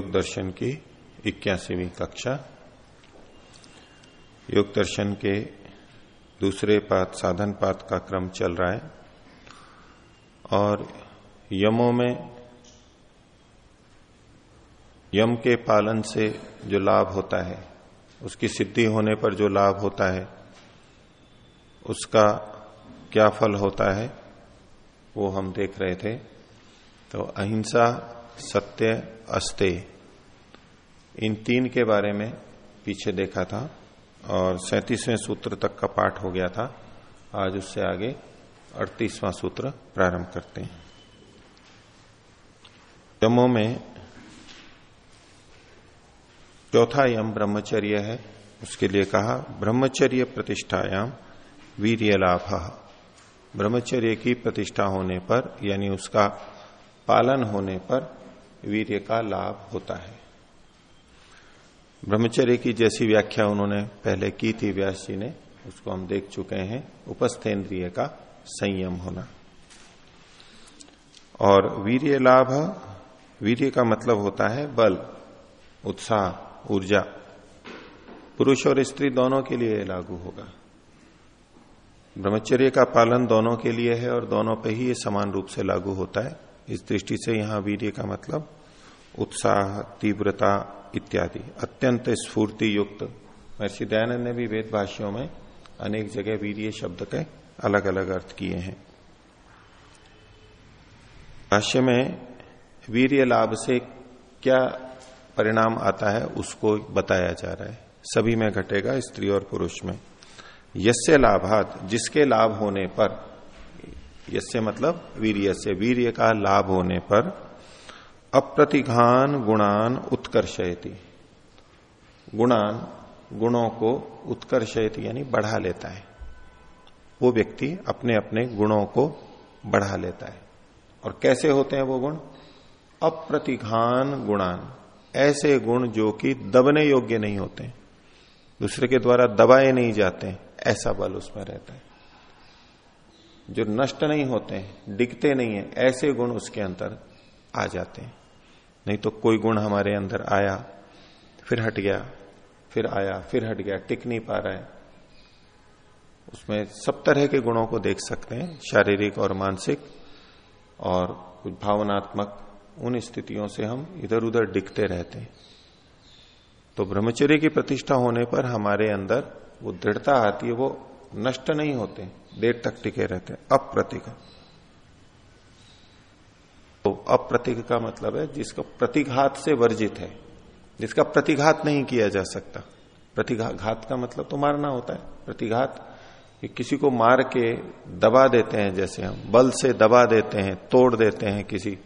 योग दर्शन की इक्यासीवीं कक्षा। योग दर्शन के दूसरे पात, साधन पात का क्रम चल रहा है। और यमों में, यम के पालन से जो लाभ होता है, उसकी सिद्धि होने पर जो लाभ होता है, उसका क्या फल होता है, वो हम देख रहे थे। तो अहिंसा सत्य, अस्ते। इन तीन के बारे में पीछे देखा था और सैतीसवें सूत्र तक का पाठ हो गया था। आज उससे आगे अड़तीसवां सूत्र प्रारंभ करते हैं। यमों में चौथा यम ब्रह्मचर्य है। उसके लिए कहा, ब्रह्मचर्य प्रतिष्ठायाम वीर्य लाभ ब्रह्मचर्य की प्रतिष्ठा होने पर, यानी उसका पालन होने पर वीर्य का लाभ होता है। ब्रह्मचर्य की जैसी व्याख्या उन्होंने पहले की थी, व्यास जी ने, उसको हम देख चुके हैं। उपस्थेन्द्रिय का संयम होना। और वीर्य लाभ, वीर्य का मतलब होता है बल, उत्साह, ऊर्जा। पुरुष और स्त्री दोनों के लिए लागू होगा। ब्रह्मचर्य का पालन दोनों के लिए है और दोनों पे ही ये समान रूप से लागू होता है। इस दृष्टि से यहाँ वीर्य का मतलब उत्साह, तीव्रता इत्यादि। अत्यंत स्फूर्ति युक्त महर्षि दयानंद ने भी वेद भाष्यों में अनेक जगह वीर्य शब्द के अलग अलग अर्थ किए हैं। भाष्य में वीर्य लाभ से क्या परिणाम आता है उसको बताया जा रहा है। सभी में घटेगा स्त्री और पुरुष में। यस्य लाभात, जिसके लाभ होने पर यस्य मतलब वीर्य से वीर्य का लाभ होने पर अप्रतिघान गुणान उत्कर्षयति। गुणान गुणों को उत्कर्षयति यानी बढ़ा लेता है। वो व्यक्ति अपने अपने गुणों को बढ़ा लेता है। और कैसे होते हैं वो गुण? अप्रतिघान गुणान। ऐसे गुण जो कि दबने योग्य नहीं होते। दूसरे के द्वारा दबाए नहीं जाते। ऐसा बल उसमें रहता है। जो नष्ट नहीं होते हैं डिगते नहीं है, ऐसे गुण उसके अंदर आ जाते हैं। नहीं तो कोई गुण हमारे अंदर आया, फिर हट गया, फिर आया, फिर हट गया, टिक नहीं पा रहा है। उसमें सब तरह के गुणों को देख सकते हैं, शारीरिक और मानसिक, और कुछ भावनात्मक, उन स्थितियों से हम इधर उधर डिगते रहते हैं। तो ब्रह्मचर्य की प्रतिष्ठा होने पर हमारे अंदर वो दृढ़ता आती है, वो नष्ट नहीं होते। देर तक टिके रहते हैं। अप्रतिक। तो अप्रतिक का मतलब है जिसका प्रतिघात से वर्जित है। जिसका प्रतिघात नहीं किया जा सकता। प्रतिघात का मतलब तो मारना होता है। प्रतिघात कि किसी को मार के दबा देते हैं, जैसे हम बल से दबा देते हैं, तोड़ देते हैं किसी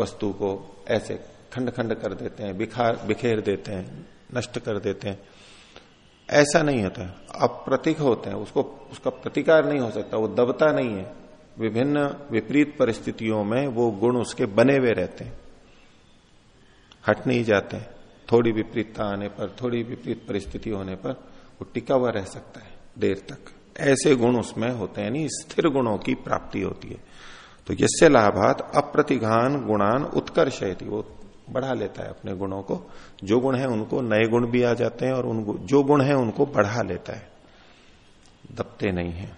वस्तु को, ऐसे खंड खंड कर देते हैं बिखार बिखेर देते हैं, नष्ट कर देते हैं। ऐसा नहीं होता। अप्रतिक होते हैं, उसको, उसका प्रतिकार नहीं हो सकता, वो दबता नहीं है। विभिन्न विपरीत परिस्थितियों में वो गुण उसके बने हुए रहते हैं। हट नहीं जाते। थोड़ी विपरीतता आने पर, थोड़ी विपरीत परिस्थिति होने पर वो टिका हुआ रह सकता है देर तक। ऐसे गुण उसमें होते हैं, यानी स्थिर गुणों की प्राप्ति होती है। तो यसे लाभात अप्रतिघान गुणान उत्कर्ष वो बढ़ा लेता है अपने गुणों को। जो गुण है उनको नए गुण भी आ जाते हैं और उन जो गुण है उनको बढ़ा लेता है। दबते नहीं है।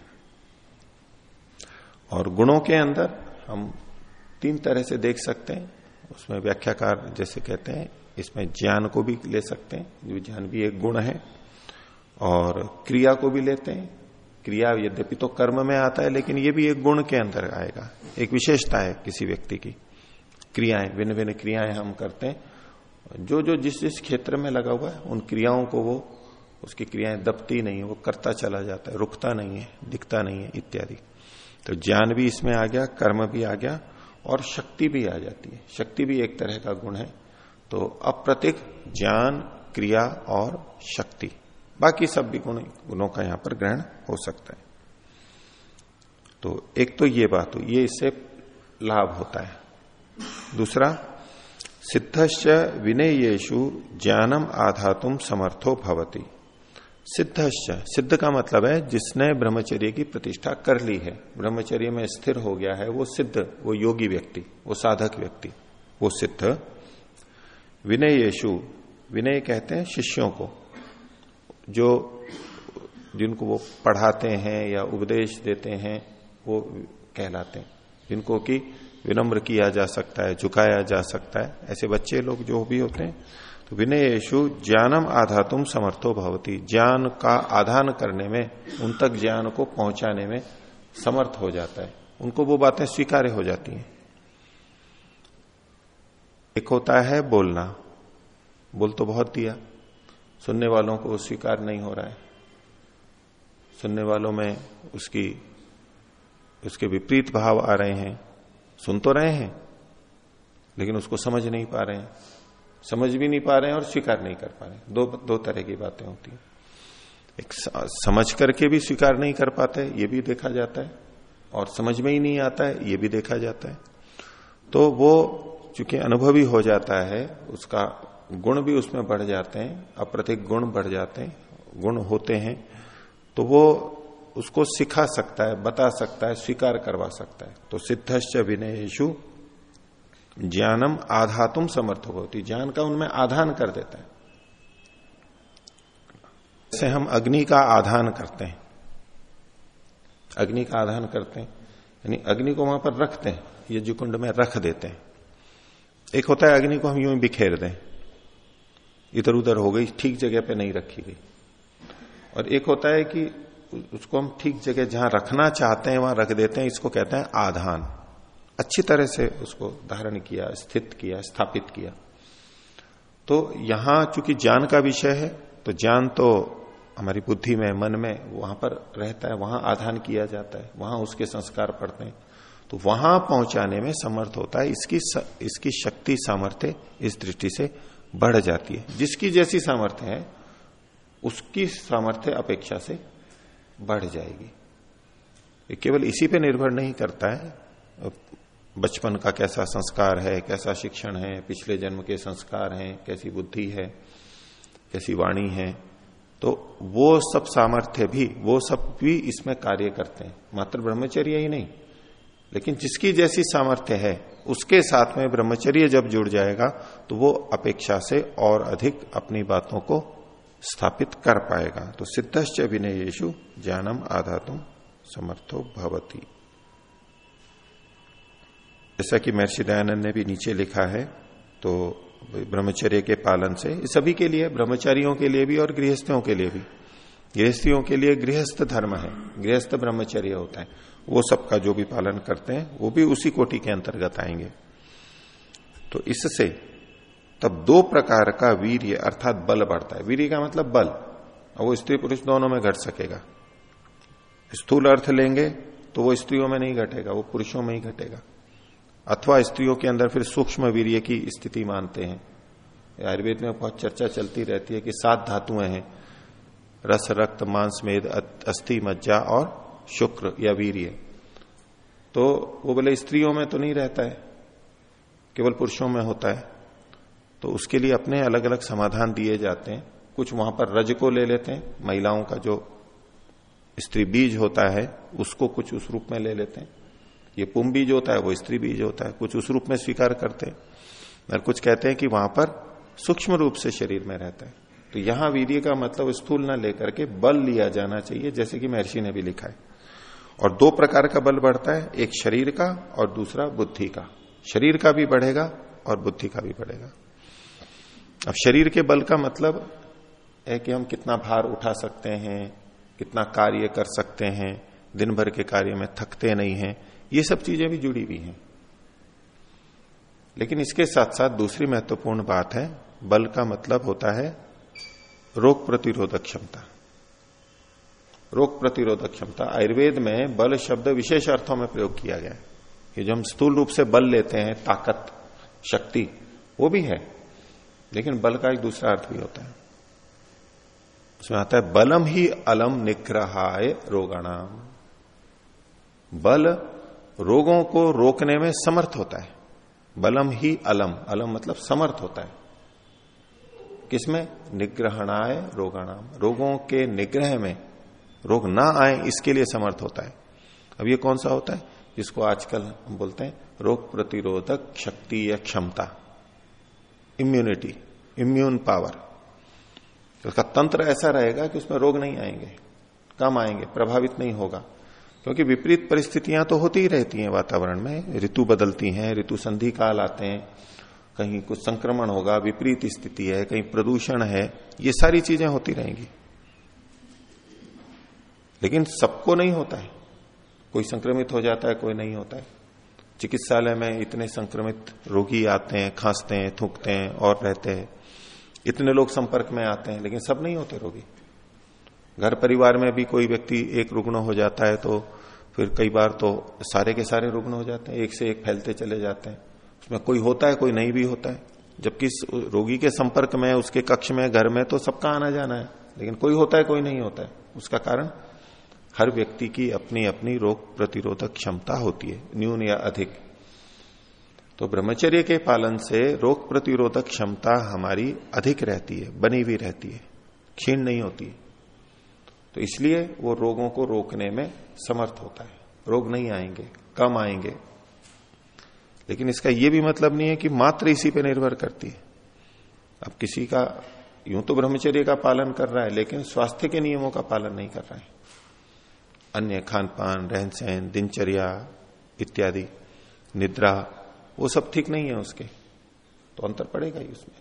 और गुणों के अंदर हम तीन तरह से देख सकते हैं। उसमें व्याख्याकार जैसे कहते हैं, इसमें ज्ञान को भी ले सकते हैं, जो ज्ञान भी एक गुण है, और क्रिया को भी लेते हैं। क्रिया यद्यपि तो कर्म में आता है, लेकिन ये भी एक गुण के अंदर आएगा, एक विशेषता है किसी व्यक्ति की। क्रियाएँ भिन्न भिन्न क्रियाएँ हम करते हैं। जो जो जिस जिस क्षेत्र में लगा हुआ है, उन क्रियाओं को वो, उसकी क्रियाएँ दबती नहीं है, वो करता चला जाता है, रुकता नहीं है, दिखता नहीं है, इत्यादि। तो ज्ञान भी इसमें आ गया, कर्म भी आ गया, और शक्ति भी आ जाती है। शक्ति भी एक तरह का गुण है। तो अप्रतिक ज्ञान, क्रिया और शक्ति, बाकी सब भी गुण, गुणों का यहाँ पर ग्रहण हो सकता है। तो एक तो ये बात हो ये इससे लाभ होता है। दूसरा, सिद्धश्च विनयेशु ज्ञानम आधातुम समर्थो भवती। सिद्धश्च, सिद्ध का मतलब है, जिसने ब्रह्मचर्य की प्रतिष्ठा कर ली है, ब्रह्मचर्य में स्थिर हो गया है, वो सिद्ध, वो योगी व्यक्ति, वो साधक व्यक्ति, वो सिद्ध। विनयेशु विनय कहते हैं शिष्यों को, जो, जिनको वो पढ़ाते हैं या उपदेश देते हैं, वो कहलाते हैं। जिनको कि विनम्र किया जा सकता है, झुकाया जा सकता है। ऐसे बच्चे लोग जो भी होते हैं तो विनयेशु ज्ञानम आधा तुम समर्थो भवती। ज्ञान का आधान करने में, उन तक ज्ञान को पहुँचाने में समर्थ हो जाता है। उनको वो बातें स्वीकार्य हो जाती हैं। एक होता है बोलना। बोल तो बहुत दिया। सुनने वालों को स्वीकार नहीं हो रहा है। सुनने वालों में उसकी, उसके विपरीत भाव आ रहे हैं। सुन तो रहे हैं, लेकिन उसको समझ नहीं पा रहे हैं। समझ भी नहीं पा रहे हैं और स्वीकार नहीं कर पा रहे दो दो तरह की बातें होती हैं। एक समझ करके भी स्वीकार नहीं कर पाते, ये भी देखा जाता है। और समझ में ही नहीं आता है, ये भी देखा जाता है। तो वो चूँकि अनुभवी हो जाता है, उसका गुण भी उसमें बढ़ जाते हैं, अप्रतिक गुण बढ़ जाते हैं, गुण होते हैं। तो वो उसको सिखा सकता है, बता सकता है, स्वीकार करवा सकता है। तो सिद्धश्च विनयेशु ज्ञानम आधातुम समर्थ होती ज्ञान का उनमें आधान कर देता है। जैसे हम अग्नि का आधान करते हैं। अग्नि का आधान करते हैं, यानी अग्नि को वहाँ पर रखते हैं, ये जुकुंड में रख देते हैं। एक होता है अग्नि को हम यूँ बिखेर दें। इधर उधर हो गई, ठीक जगह पे नहीं रखी गई। और एक होता है कि उसको हम ठीक जगह जहाँ रखना चाहते हैं वहाँ रख देते हैं इसको कहते हैं आधान। अच्छी तरह से उसको धारण किया स्थित किया स्थापित किया। तो यहाँ चूँकि ज्ञान का विषय है तो ज्ञान तो हमारी बुद्धि में मन में वहाँ पर रहता है वहाँ आधान किया जाता है वहाँ उसके संस्कार पड़ते हैं। तो वहाँ पहुँचाने में समर्थ होता है इसकी स, इसकी शक्ति सामर्थ्य इस दृष्टि से बढ़ जाती है। जिसकी जैसी सामर्थ्य है उसकी सामर्थ्य अपेक्षा से बढ़ जाएगी। ये केवल इसी पे निर्भर नहीं करता है। बचपन का कैसा संस्कार है, कैसा शिक्षण है, पिछले जन्म के संस्कार हैं, कैसी बुद्धि है, कैसी वाणी है तो वो सब सामर्थ्य भी, वो सब भी इसमें कार्य करते हैं। मात्र ब्रह्मचर्य ही नहीं। लेकिन जिसकी जैसी सामर्थ्य है, उसके साथ में ब्रह्मचर्य जब जुड़ जाएगा तो वो अपेक्षा से और अधिक अपनी बातों को स्थापित कर पाएगा। तो सिद्धश्च विनयेशु ज्ञानम आधातुम समर्थो भवती। जैसा कि महर्षि दयानंद ने भी नीचे लिखा है तो ब्रह्मचर्य के पालन से सभी के लिए, ब्रह्मचारियों के लिए भी और गृहस्थियों के लिए भी। गृहस्थियों के लिए गृहस्थ धर्म है, गृहस्थ ब्रह्मचर्य होता है। वो सबका जो भी पालन करते हैं, वो भी उसी कोटि के अंतर्गत आएँगे। तो इससे तब दो प्रकार का वीर्य अर्थात बल बढ़ता है। वीर्य का मतलब बल। और वो स्त्री पुरुष दोनों में घट सकेगा। स्थूल अर्थ लेंगे तो वो स्त्रियों में नहीं घटेगा, वो पुरुषों में ही घटेगा। अथवा स्त्रियों के अंदर फिर सूक्ष्म वीर्य की स्थिति मानते हैं। आयुर्वेद में बहुत चर्चा चलती रहती है कि सात धातुएँ हैं। रस, रक्त, मांस, मेद अस्थि, मज्जा और शुक्र या वीर्य। तो वो बोले, स्त्रियों में तो नहीं रहता है, केवल पुरुषों में होता है। तो उसके लिए अपने अलग अलग समाधान दिए जाते हैं। कुछ वहाँ पर रज को ले लेते हैं, महिलाओं का जो स्त्री बीज होता है, उसको कुछ उस रूप में ले लेते हैं। ये पुम बीज होता है, वो स्त्री बीज होता है, कुछ उस रूप में स्वीकार करते हैं। और कुछ कहते हैं कि वहाँ पर सूक्ष्म रूप से शरीर में रहता है। तो यहाँ वीर्य का मतलब स्थूल न लेकर के बल लिया जाना चाहिए, जैसे कि महर्षि ने भी लिखा है। और दो प्रकार का बल बढ़ता है, एक शरीर का और दूसरा बुद्धि का। शरीर का भी बढ़ेगा और बुद्धि का भी बढ़ेगा। अब शरीर के बल का मतलब है कि हम कितना भार उठा सकते हैं, कितना कार्य कर सकते हैं दिन भर के कार्य में थकते नहीं हैं, ये सब चीज़ें भी जुड़ी हुई हैं। लेकिन इसके साथ साथ दूसरी महत्वपूर्ण बात है, बल का मतलब होता है रोग प्रतिरोधक क्षमता। रोग प्रतिरोधक क्षमता, आयुर्वेद में बल शब्द विशेष अर्थों में प्रयोग किया गया है। कि जो हम स्थूल रूप से बल लेते हैं, ताकत, शक्ति, वो भी है। लेकिन बल का एक दूसरा अर्थ भी होता है। उसमें आता है, बलम ही अलम निग्रहाय रोगाणाम। बल रोगों को रोकने में समर्थ होता है। बलम ही अलम अलम मतलब समर्थ होता है। किसमें? निग्रहणाय रोगाणाम। रोगों के निग्रह में रोग ना आए, इसके लिए समर्थ होता है। अब ये कौन सा होता है? जिसको आजकल हम बोलते हैं रोग प्रतिरोधक शक्ति या क्षमता। इम्यूनिटी इम्यून पावर उसका तंत्र ऐसा रहेगा कि उसमें रोग नहीं आएँगे, कम आएँगे, प्रभावित नहीं होगा। क्योंकि विपरीत परिस्थितियाँ तो होती ही रहती हैं वातावरण में। ऋतु बदलती हैं, ऋतु संधि काल आते हैं। कहीं कुछ संक्रमण होगा, विपरीत स्थिति है, कहीं प्रदूषण है, ये सारी चीज़ें होती रहेंगी। लेकिन सबको नहीं होता है। कोई संक्रमित हो जाता है, कोई नहीं होता है। चिकित्सालय में इतने संक्रमित रोगी आते हैं, खांसते हैं, थूकते हैं और रहते हैं। इतने लोग संपर्क में आते हैं, लेकिन सब नहीं होते रोगी। घर परिवार में भी कोई व्यक्ति एक रुग्ण हो जाता है तो फिर कई बार तो सारे के सारे रुग्ण हो जाते हैं, एक से एक फैलते चले जाते हैं। उसमें कोई होता है, कोई नहीं भी होता है। जबकि रोगी के संपर्क में, उसके कक्ष में, घर में तो सबका आना जाना है, लेकिन कोई होता है, कोई नहीं होता है। उसका कारण हर व्यक्ति की अपनी अपनी रोग प्रतिरोधक क्षमता होती है, न्यून या अधिक। तो ब्रह्मचर्य के पालन से रोग प्रतिरोधक क्षमता हमारी अधिक रहती है, बनी हुई रहती है, क्षीण नहीं होती तो इसलिए वो रोगों को रोकने में समर्थ होता है। रोग नहीं आएँगे, कम आएँगे। लेकिन इसका यह भी मतलब नहीं है कि मात्र इसी पे निर्भर करती है। अब किसी का, यूँ तो ब्रह्मचर्य का पालन कर रहा है, लेकिन स्वास्थ्य के नियमों का पालन नहीं कर रहा है। अन्य खान पान रहन सहन दिनचर्या इत्यादि, निद्रा, वो सब ठीक नहीं है उसके। तो अंतर पड़ेगा ही उसमें।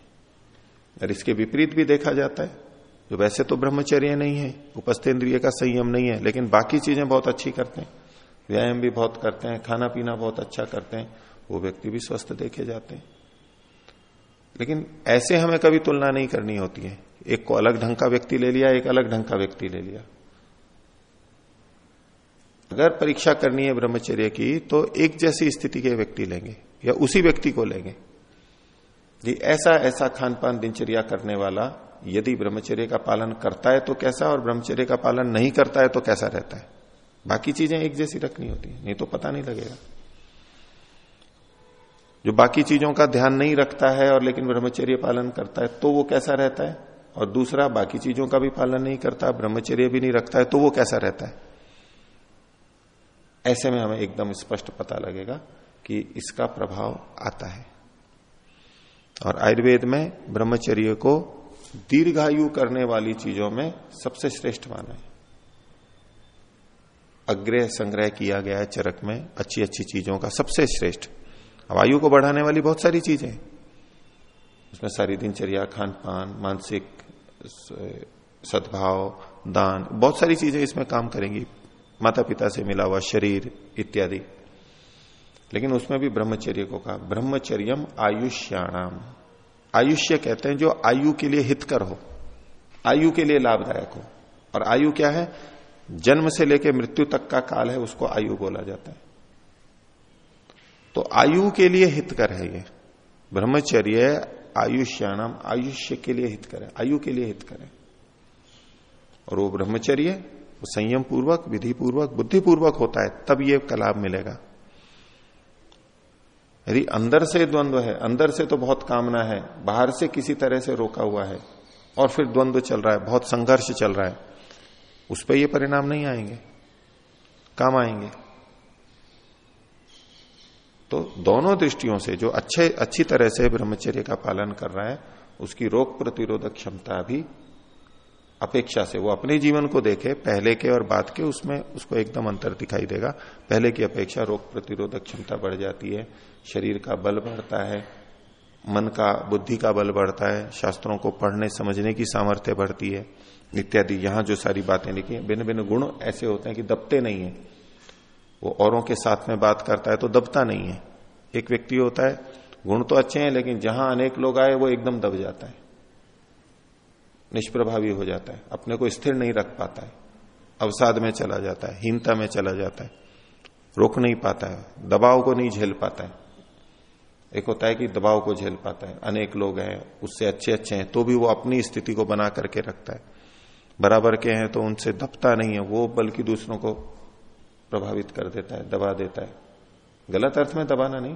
और इसके विपरीत भी देखा जाता है। जो वैसे तो ब्रह्मचर्य नहीं है उपस्थ इंद्रिय का संयम नहीं है, लेकिन बाकी चीज़ें बहुत अच्छी करते हैं। व्यायाम भी बहुत करते हैं खाना पीना बहुत अच्छा करते हैं, वो व्यक्ति भी स्वस्थ देखे जाते हैं। लेकिन ऐसे हमें कभी तुलना नहीं करनी होती है। एक को अलग ढंग का व्यक्ति ले लिया, एक अलग ढंग का व्यक्ति ले लिया। अगर परीक्षा करनी है ब्रह्मचर्य की तो एक जैसी स्थिति के व्यक्ति लेंगे, या उसी व्यक्ति को लेंगे। जी ऐसा ऐसा खान पान दिनचर्या करने वाला यदि ब्रह्मचर्य का पालन करता है तो कैसा, और ब्रह्मचर्य का पालन नहीं करता है तो कैसा रहता है? बाकी चीज़ें एक जैसी रखनी होती है, नहीं तो पता नहीं लगेगा। जो बाकी चीज़ों का ध्यान नहीं रखता है, और लेकिन ब्रह्मचर्य पालन करता है तो वो कैसा रहता है? और दूसरा, बाकी चीज़ों का भी पालन नहीं करता, ब्रह्मचर्य भी नहीं रखता है तो वो कैसा रहता है? ऐसे में हमें एकदम स्पष्ट पता लगेगा कि इसका प्रभाव आता है। और आयुर्वेद में ब्रह्मचर्य को दीर्घायु करने वाली चीज़ों में सबसे श्रेष्ठ माना है। अग्रह संग्रह किया गया है चरक में अच्छी अच्छी चीज़ों का सबसे श्रेष्ठ। अब आयु को बढ़ाने वाली बहुत सारी चीज़ें उसमें सारी दिनचर्या खान पान मानसिक सद्भाव, दान, बहुत सारी चीज़ें इसमें काम करेंगी। माता पिता से मिला हुआ शरीर, इत्यादि। लेकिन उसमें भी ब्रह्मचर्य को कहा, ब्रह्मचर्यम आयुष्याणाम। आयुष्य कहते हैं जो आयु के लिए हितकर हो, आयु के लिए लाभदायक हो। और आयु क्या है? जन्म से लेकर मृत्यु तक का काल है, उसको आयु बोला जाता है। तो आयु के लिए हितकर है ये। ब्रह्मचर्य आयुष्याणाम, आयुष्य के लिए हितकर है, आयु के लिए हितकर है। और वो ब्रह्मचर्य वो संयम पूर्वक, विधि पूर्वक, बुद्धि पूर्वक होता है, तब ये लाभ मिलेगा। यदि अंदर से द्वंद्व है, अंदर से तो बहुत कामना है, बाहर से किसी तरह से रोका हुआ है, और फिर द्वंद्व चल रहा है, बहुत संघर्ष चल रहा है, उस पर ये परिणाम नहीं आएँगे, काम आएँगे। तो दोनों दृष्टियों से जो अच्छे, अच्छी तरह से ब्रह्मचर्य का पालन कर रहा है, उसकी रोग प्रतिरोधक क्षमता भी अपेक्षा से, वो अपने जीवन को देखे, पहले के और बाद के, उसमें उसको एकदम अंतर दिखाई देगा। पहले की अपेक्षा रोग प्रतिरोधक क्षमता बढ़ जाती है, शरीर का बल बढ़ता है, मन का, बुद्धि का बल बढ़ता है, शास्त्रों को पढ़ने, समझने की सामर्थ्य बढ़ती है, इत्यादि। यहाँ जो सारी बातें लिखी भिन्न भिन्न गुण ऐसे होते हैं कि दबते नहीं है। वो औरों के साथ में बात करता है तो दबता नहीं है। एक व्यक्ति होता है, गुण तो अच्छे हैं, लेकिन जहाँ अनेक लोग आए, वो एकदम दब जाता है। निष्प्रभावी हो जाता है। अपने को स्थिर नहीं रख पाता है। अवसाद में चला जाता है, हीनता में चला जाता है। रोक नहीं पाता है, दबाव को नहीं झेल पाता है। एक होता है कि दबाव को झेल पाता है। अनेक लोग हैं, उससे अच्छे अच्छे हैं तो भी वो अपनी स्थिति को बना करके रखता है। बराबर के हैं तो उनसे दबता नहीं है, वो बल्कि दूसरों को प्रभावित कर देता है, दबा देता है। गलत अर्थ में दबाना नहीं,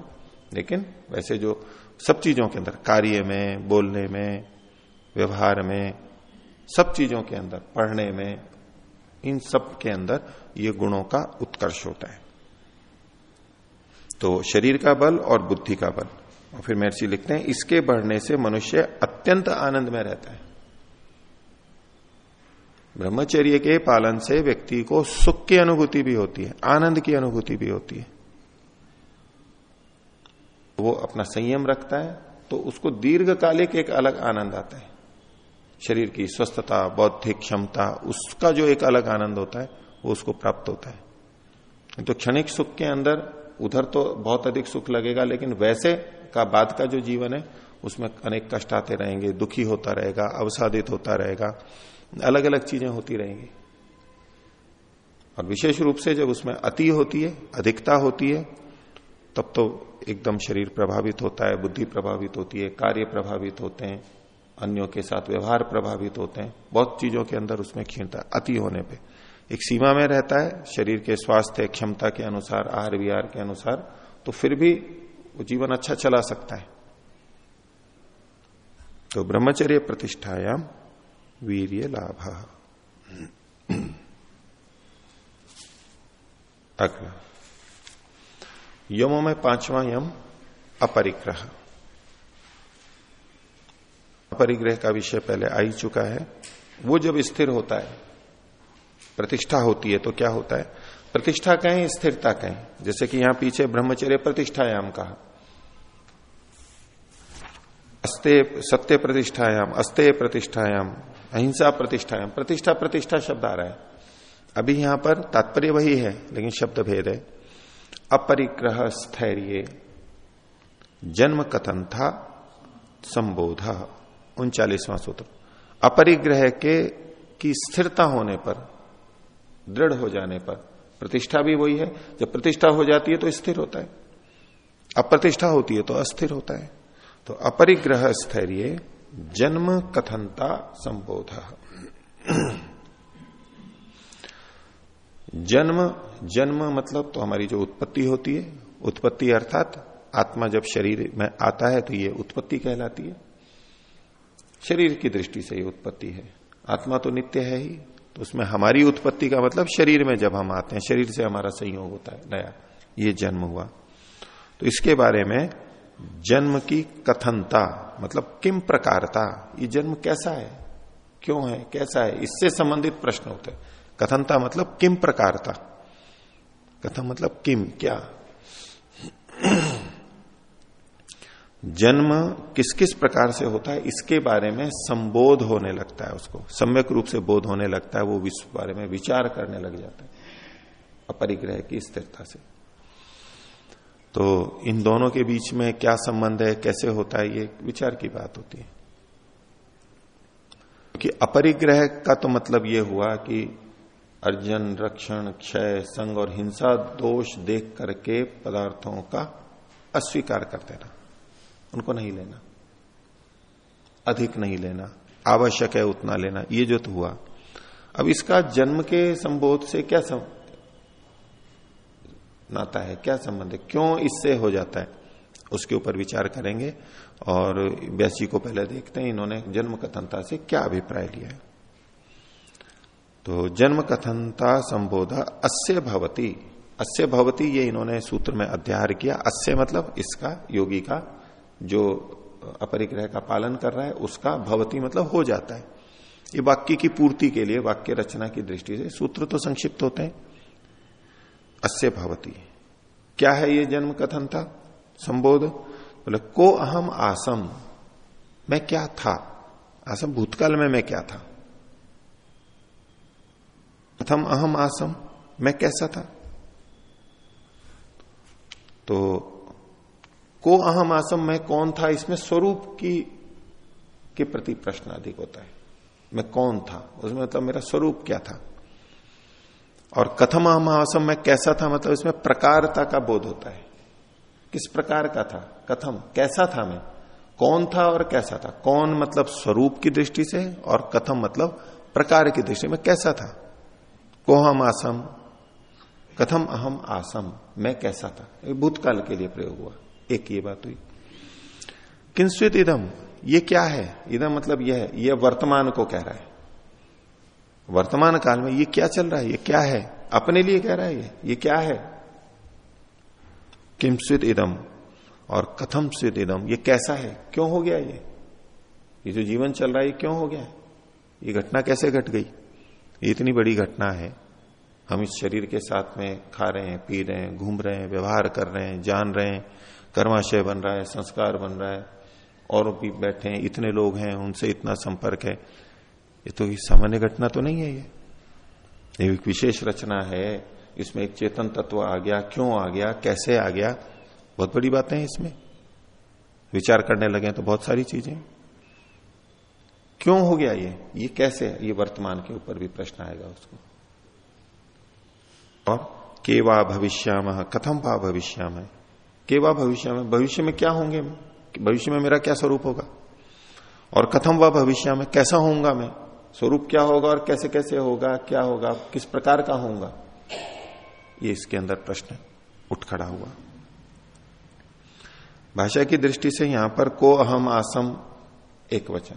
लेकिन वैसे जो सब चीज़ों के अंदर, कार्य में, बोलने में, व्यवहार में सब चीज़ों के अंदर, पढ़ने में, इन सब के अंदर ये गुणों का उत्कर्ष होता है। तो शरीर का बल और बुद्धि का बल। और फिर महर्षि लिखते हैं, इसके बढ़ने से मनुष्य अत्यंत आनंद में रहता है। ब्रह्मचर्य के पालन से व्यक्ति को सुख की अनुभूति भी होती है, आनंद की अनुभूति भी होती है। वो अपना संयम रखता है तो उसको दीर्घकालिक एक अलग आनंद आता है। शरीर की स्वस्थता बौद्धिक क्षमता उसका जो एक अलग आनंद होता है, वो उसको प्राप्त होता है। तो क्षणिक सुख के अंदर, उधर तो बहुत अधिक सुख लगेगा, लेकिन वैसे का बाद का जो जीवन है, उसमें अनेक कष्ट आते रहेंगे, दुखी होता रहेगा, अवसादित होता रहेगा अलग अलग चीज़ें होती रहेंगी। और विशेष रूप से जब उसमें अति होती है, अधिकता होती है, तब तो एकदम शरीर प्रभावित होता है, बुद्धि प्रभावित होती है, कार्य प्रभावित होते हैं। अन्यों के साथ व्यवहार प्रभावित होते हैं, बहुत चीज़ों के अंदर उसमें खीणता अति होने पे। एक सीमा में रहता है, शरीर के स्वास्थ्य, क्षमता के अनुसार, आहार विहार के अनुसार तो फिर भी वो जीवन अच्छा चला सकता है। तो ब्रह्मचर्य प्रतिष्ठायाम, वीर्य लाभ। अगला। यमों में पांचवा यम अपरिग्रह। अपरिग्रह का विषय पहले आ ही चुका है। वो जब स्थिर होता है, प्रतिष्ठा होती है तो क्या होता है? प्रतिष्ठा कहें, स्थिरता कहें। जैसे कि यहाँ पीछे ब्रह्मचर्य प्रतिष्ठायाम कहा। अस्ते, सत्य प्रतिष्ठायाम, अस्ते प्रतिष्ठायाम, अहिंसा प्रतिष्ठायाम, प्रतिष्ठा प्रतिष्ठा शब्द आ रहा है। अभी यहाँ पर तात्पर्य वही है, लेकिन शब्द भेद है। अपरिग्रह स्थैर्य, जन्म कथन था, संबोध। उनचालीसवां सूत्र। अपरिग्रह के, की स्थिरता होने पर, दृढ़ हो जाने पर, प्रतिष्ठा भी वही है। जब प्रतिष्ठा हो जाती है तो स्थिर होता है। अप्रतिष्ठा होती है तो अस्थिर होता है। तो अपरिग्रह स्थैर्य, जन्म कथनता संबोध। जन्म जन्म मतलब तो हमारी जो उत्पत्ति होती है। उत्पत्ति अर्थात आत्मा जब शरीर में आता है तो ये उत्पत्ति कहलाती है। शरीर की दृष्टि से ये उत्पत्ति है। आत्मा तो नित्य है ही। तो उसमें हमारी उत्पत्ति का मतलब शरीर में जब हम आते हैं, शरीर से हमारा संयोग होता है, नया, ये जन्म हुआ। तो इसके बारे में जन्म की कथनता मतलब किम प्रकारता, ये जन्म कैसा है? क्यों है? कैसा है? इससे संबंधित प्रश्न होते हैं। कथनता मतलब किम प्रकारता? कथन मतलब किम, क्या? जन्म किस किस प्रकार से होता है, इसके बारे में संबोध होने लगता है उसको। सम्यक रूप से बोध होने लगता है, वो विश्व बारे में विचार करने लग जाता है, अपरिग्रह की स्थिरता से। तो इन दोनों के बीच में क्या संबंध है, कैसे होता है, ये विचार की बात होती है। कि अपरिग्रह का तो मतलब ये हुआ कि अर्जन, रक्षण, क्षय, संग और हिंसा, दोष देख करके पदार्थों का अस्वीकार कर देना उनको नहीं लेना। अधिक नहीं लेना। आवश्यक है उतना लेना। ये जो तो हुआ। अब इसका जन्म के संबोध से क्या सम... नाता है? क्या संबंध है? क्यों इससे हो जाता है? उसके ऊपर विचार करेंगे और व्यासी को पहले देखते हैं। इन्होंने जन्म कथनता से क्या अभिप्राय लिया है? तो जन्म कथनता संबोध अस्य भवती। अस्य भवती ये इन्होंने सूत्र में अध्याय किया। अस्य मतलब इसका, योगी का जो अपरिग्रह का पालन कर रहा है, उसका भवती मतलब हो जाता है। ये वाक्य की पूर्ति के लिए, वाक्य रचना की दृष्टि से सूत्र तो संक्षिप्त होते हैं। अस्य भवती। क्या है ये जन्म कथन था? संबोध। बोले, को अहम आसम। मैं क्या था? आसम, भूतकाल में मैं क्या था? प्रथम अहम आसम, मैं कैसा था? तो को अहम आसम में कौन था? इसमें स्वरूप की, के प्रति प्रश्न अधिक होता है। मैं कौन था? उसमें मतलब मेरा स्वरूप क्या था? और कथम अहम आसम में कैसा था? मतलब इसमें प्रकारता का बोध होता है। किस प्रकार का था? कथम, कैसा था मैं? कौन था और कैसा था? कौन मतलब स्वरूप की दृष्टि से और कथम मतलब प्रकार की दृष्टि में कैसा था? कोहम आसम, कथम अहम आसम, मैं कैसा था? भूतकाल के लिए प्रयोग हुआ। एक ये बात हुई। किंस्वित इदम, ये क्या है? इदम मतलब यह है, यह वर्तमान को कह रहा है। वर्तमान काल में ये क्या चल रहा है? ये क्या है? अपने लिए कह रहा है ये। ये क्या है? किमस्वित इदम और कथम स्वित इदम, ये कैसा है? क्यों हो गया ये? ये जो जीवन चल रहा है, ये क्यों हो गया? ये घटना कैसे घट गई? ये इतनी बड़ी घटना है। हम इस शरीर के साथ में खा रहे हैं, पी रहे हैं, घूम रहे हैं, व्यवहार कर रहे हैं, जान रहे हैं। कर्माशय बन रहा है, संस्कार बन रहा है, और भी बैठे हैं, इतने लोग हैं, उनसे इतना संपर्क है। ये तो सामान्य घटना तो नहीं है ये। एक विशेष रचना है, इसमें एक चेतन तत्व आ गया, क्यों आ गया, कैसे आ गया? बहुत बड़ी बातें हैं इसमें। विचार करने लगे तो बहुत सारी चीज़ें। क्यों हो गया ये? ये कैसे है? ये वर्तमान के ऊपर भी प्रश्न आएगा उसको। और केवा भविष्याम कथम वा भविष्याम? केवा भविष्य में भविष्य में क्या होंगे? भविष्य में मेरा क्या स्वरूप होगा? और कथम व भविष्य में, कैसा होऊँगा मैं? स्वरूप क्या होगा और कैसे कैसे होगा, क्या होगा, किस प्रकार का होऊँगा? ये इसके अंदर प्रश्न उठ खड़ा हुआ। भाषा की दृष्टि से यहाँ पर को अहम आसम एक वचन।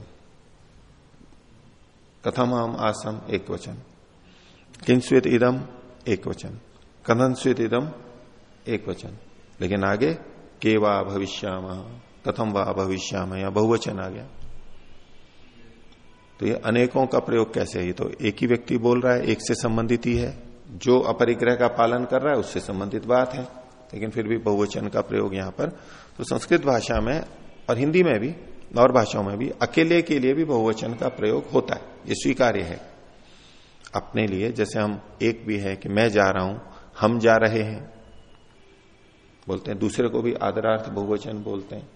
कथम अहम आसम एक वचन। किंस्वित इदम एक वचन। कथन स्वित इदम एक वचन। लेकिन आगे, के वा भविष्याम कथम वा भविष्याम, या बहुवचन आ गया। तो ये अनेकों का प्रयोग कैसे है? ये तो एक ही व्यक्ति बोल रहा है, एक से संबंधित ही है। जो अपरिग्रह का पालन कर रहा है, उससे संबंधित बात है। लेकिन फिर भी बहुवचन का प्रयोग यहाँ पर। तो संस्कृत भाषा में, और हिंदी में भी, और भाषाओं में भी, अकेले के लिए भी बहुवचन का प्रयोग होता है। ये स्वीकार्य है। अपने लिए, जैसे हम एक भी है कि मैं जा रहा हूँ, हम जा रहे हैं। बोलते हैं, दूसरे को भी आदरार्थ बहुवचन बोलते हैं।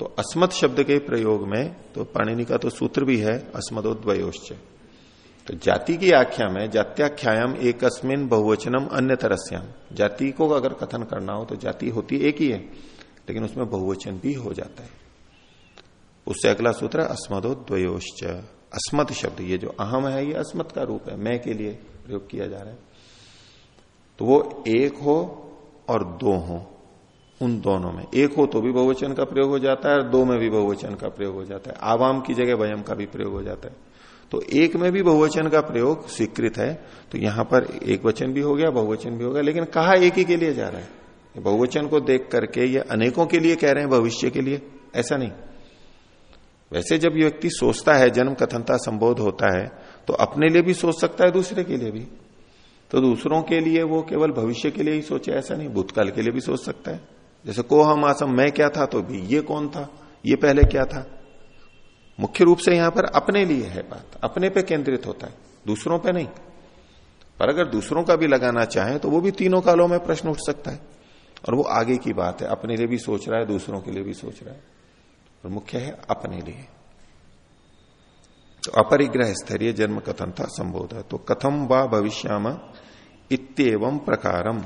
तो अस्मत शब्द के प्रयोग में तो पाणिनि का तो सूत्र भी है, अस्मदोद्वयोश्च। तो जाति की आख्या में जात्याख्याम एक अस्मिन बहुवचनम अन्य तरस्याम जाति को अगर कथन करना हो तो जाति होती एक ही है, लेकिन उसमें बहुवचन भी हो जाता है। उससे अगला सूत्र, अस्मदोद्वयोश्च। अस्मत शब्द, ये जो अहम है, ये अस्मत का रूप है, मैं के लिए प्रयोग किया जा रहा है। तो वो एक हो और दो हो। उन दोनों में। एक हो तो भी बहुवचन का प्रयोग हो जाता है और दो में भी बहुवचन का प्रयोग हो जाता है। आवाम की जगह वयम का भी प्रयोग हो जाता है। तो एक में भी बहुवचन का प्रयोग स्वीकृत है तो यहाँ पर एक वचन भी हो गया, बहुवचन भी हो गया, लेकिन कहा एक ही के लिए जा रहा है? बहुवचन को देख करके ये अनेकों के लिए कह रहे हैं भविष्य के लिए, ऐसा नहीं। वैसे जब ये व्यक्ति सोचता है, जन्म कथनता संबोध होता है तो अपने लिए भी सोच सकता है, दूसरे के लिए भी। तो दूसरों के लिए वो केवल भविष्य के लिए ही सोचे, ऐसा नहीं, भूतकाल के लिए भी सोच सकता है। जैसे को हम आसम मैं क्या था तो भी ये कौन था? ये पहले क्या था? मुख्य रूप से यहाँ पर अपने लिए है बात, अपने पे केंद्रित होता है, दूसरों पे नहीं। पर अगर दूसरों का भी लगाना चाहे तो वो भी तीनों कालों में प्रश्न उठ सकता है। और वो आगे की बात है, अपने लिए भी सोच रहा है, दूसरों के लिए भी सोच रहा है। और मुख्य है अपने लिए। तो अपरिग्रह स्तरीय जन्म कथन था, संबोध तो कथम व भविष्याम इतम प्रकारम।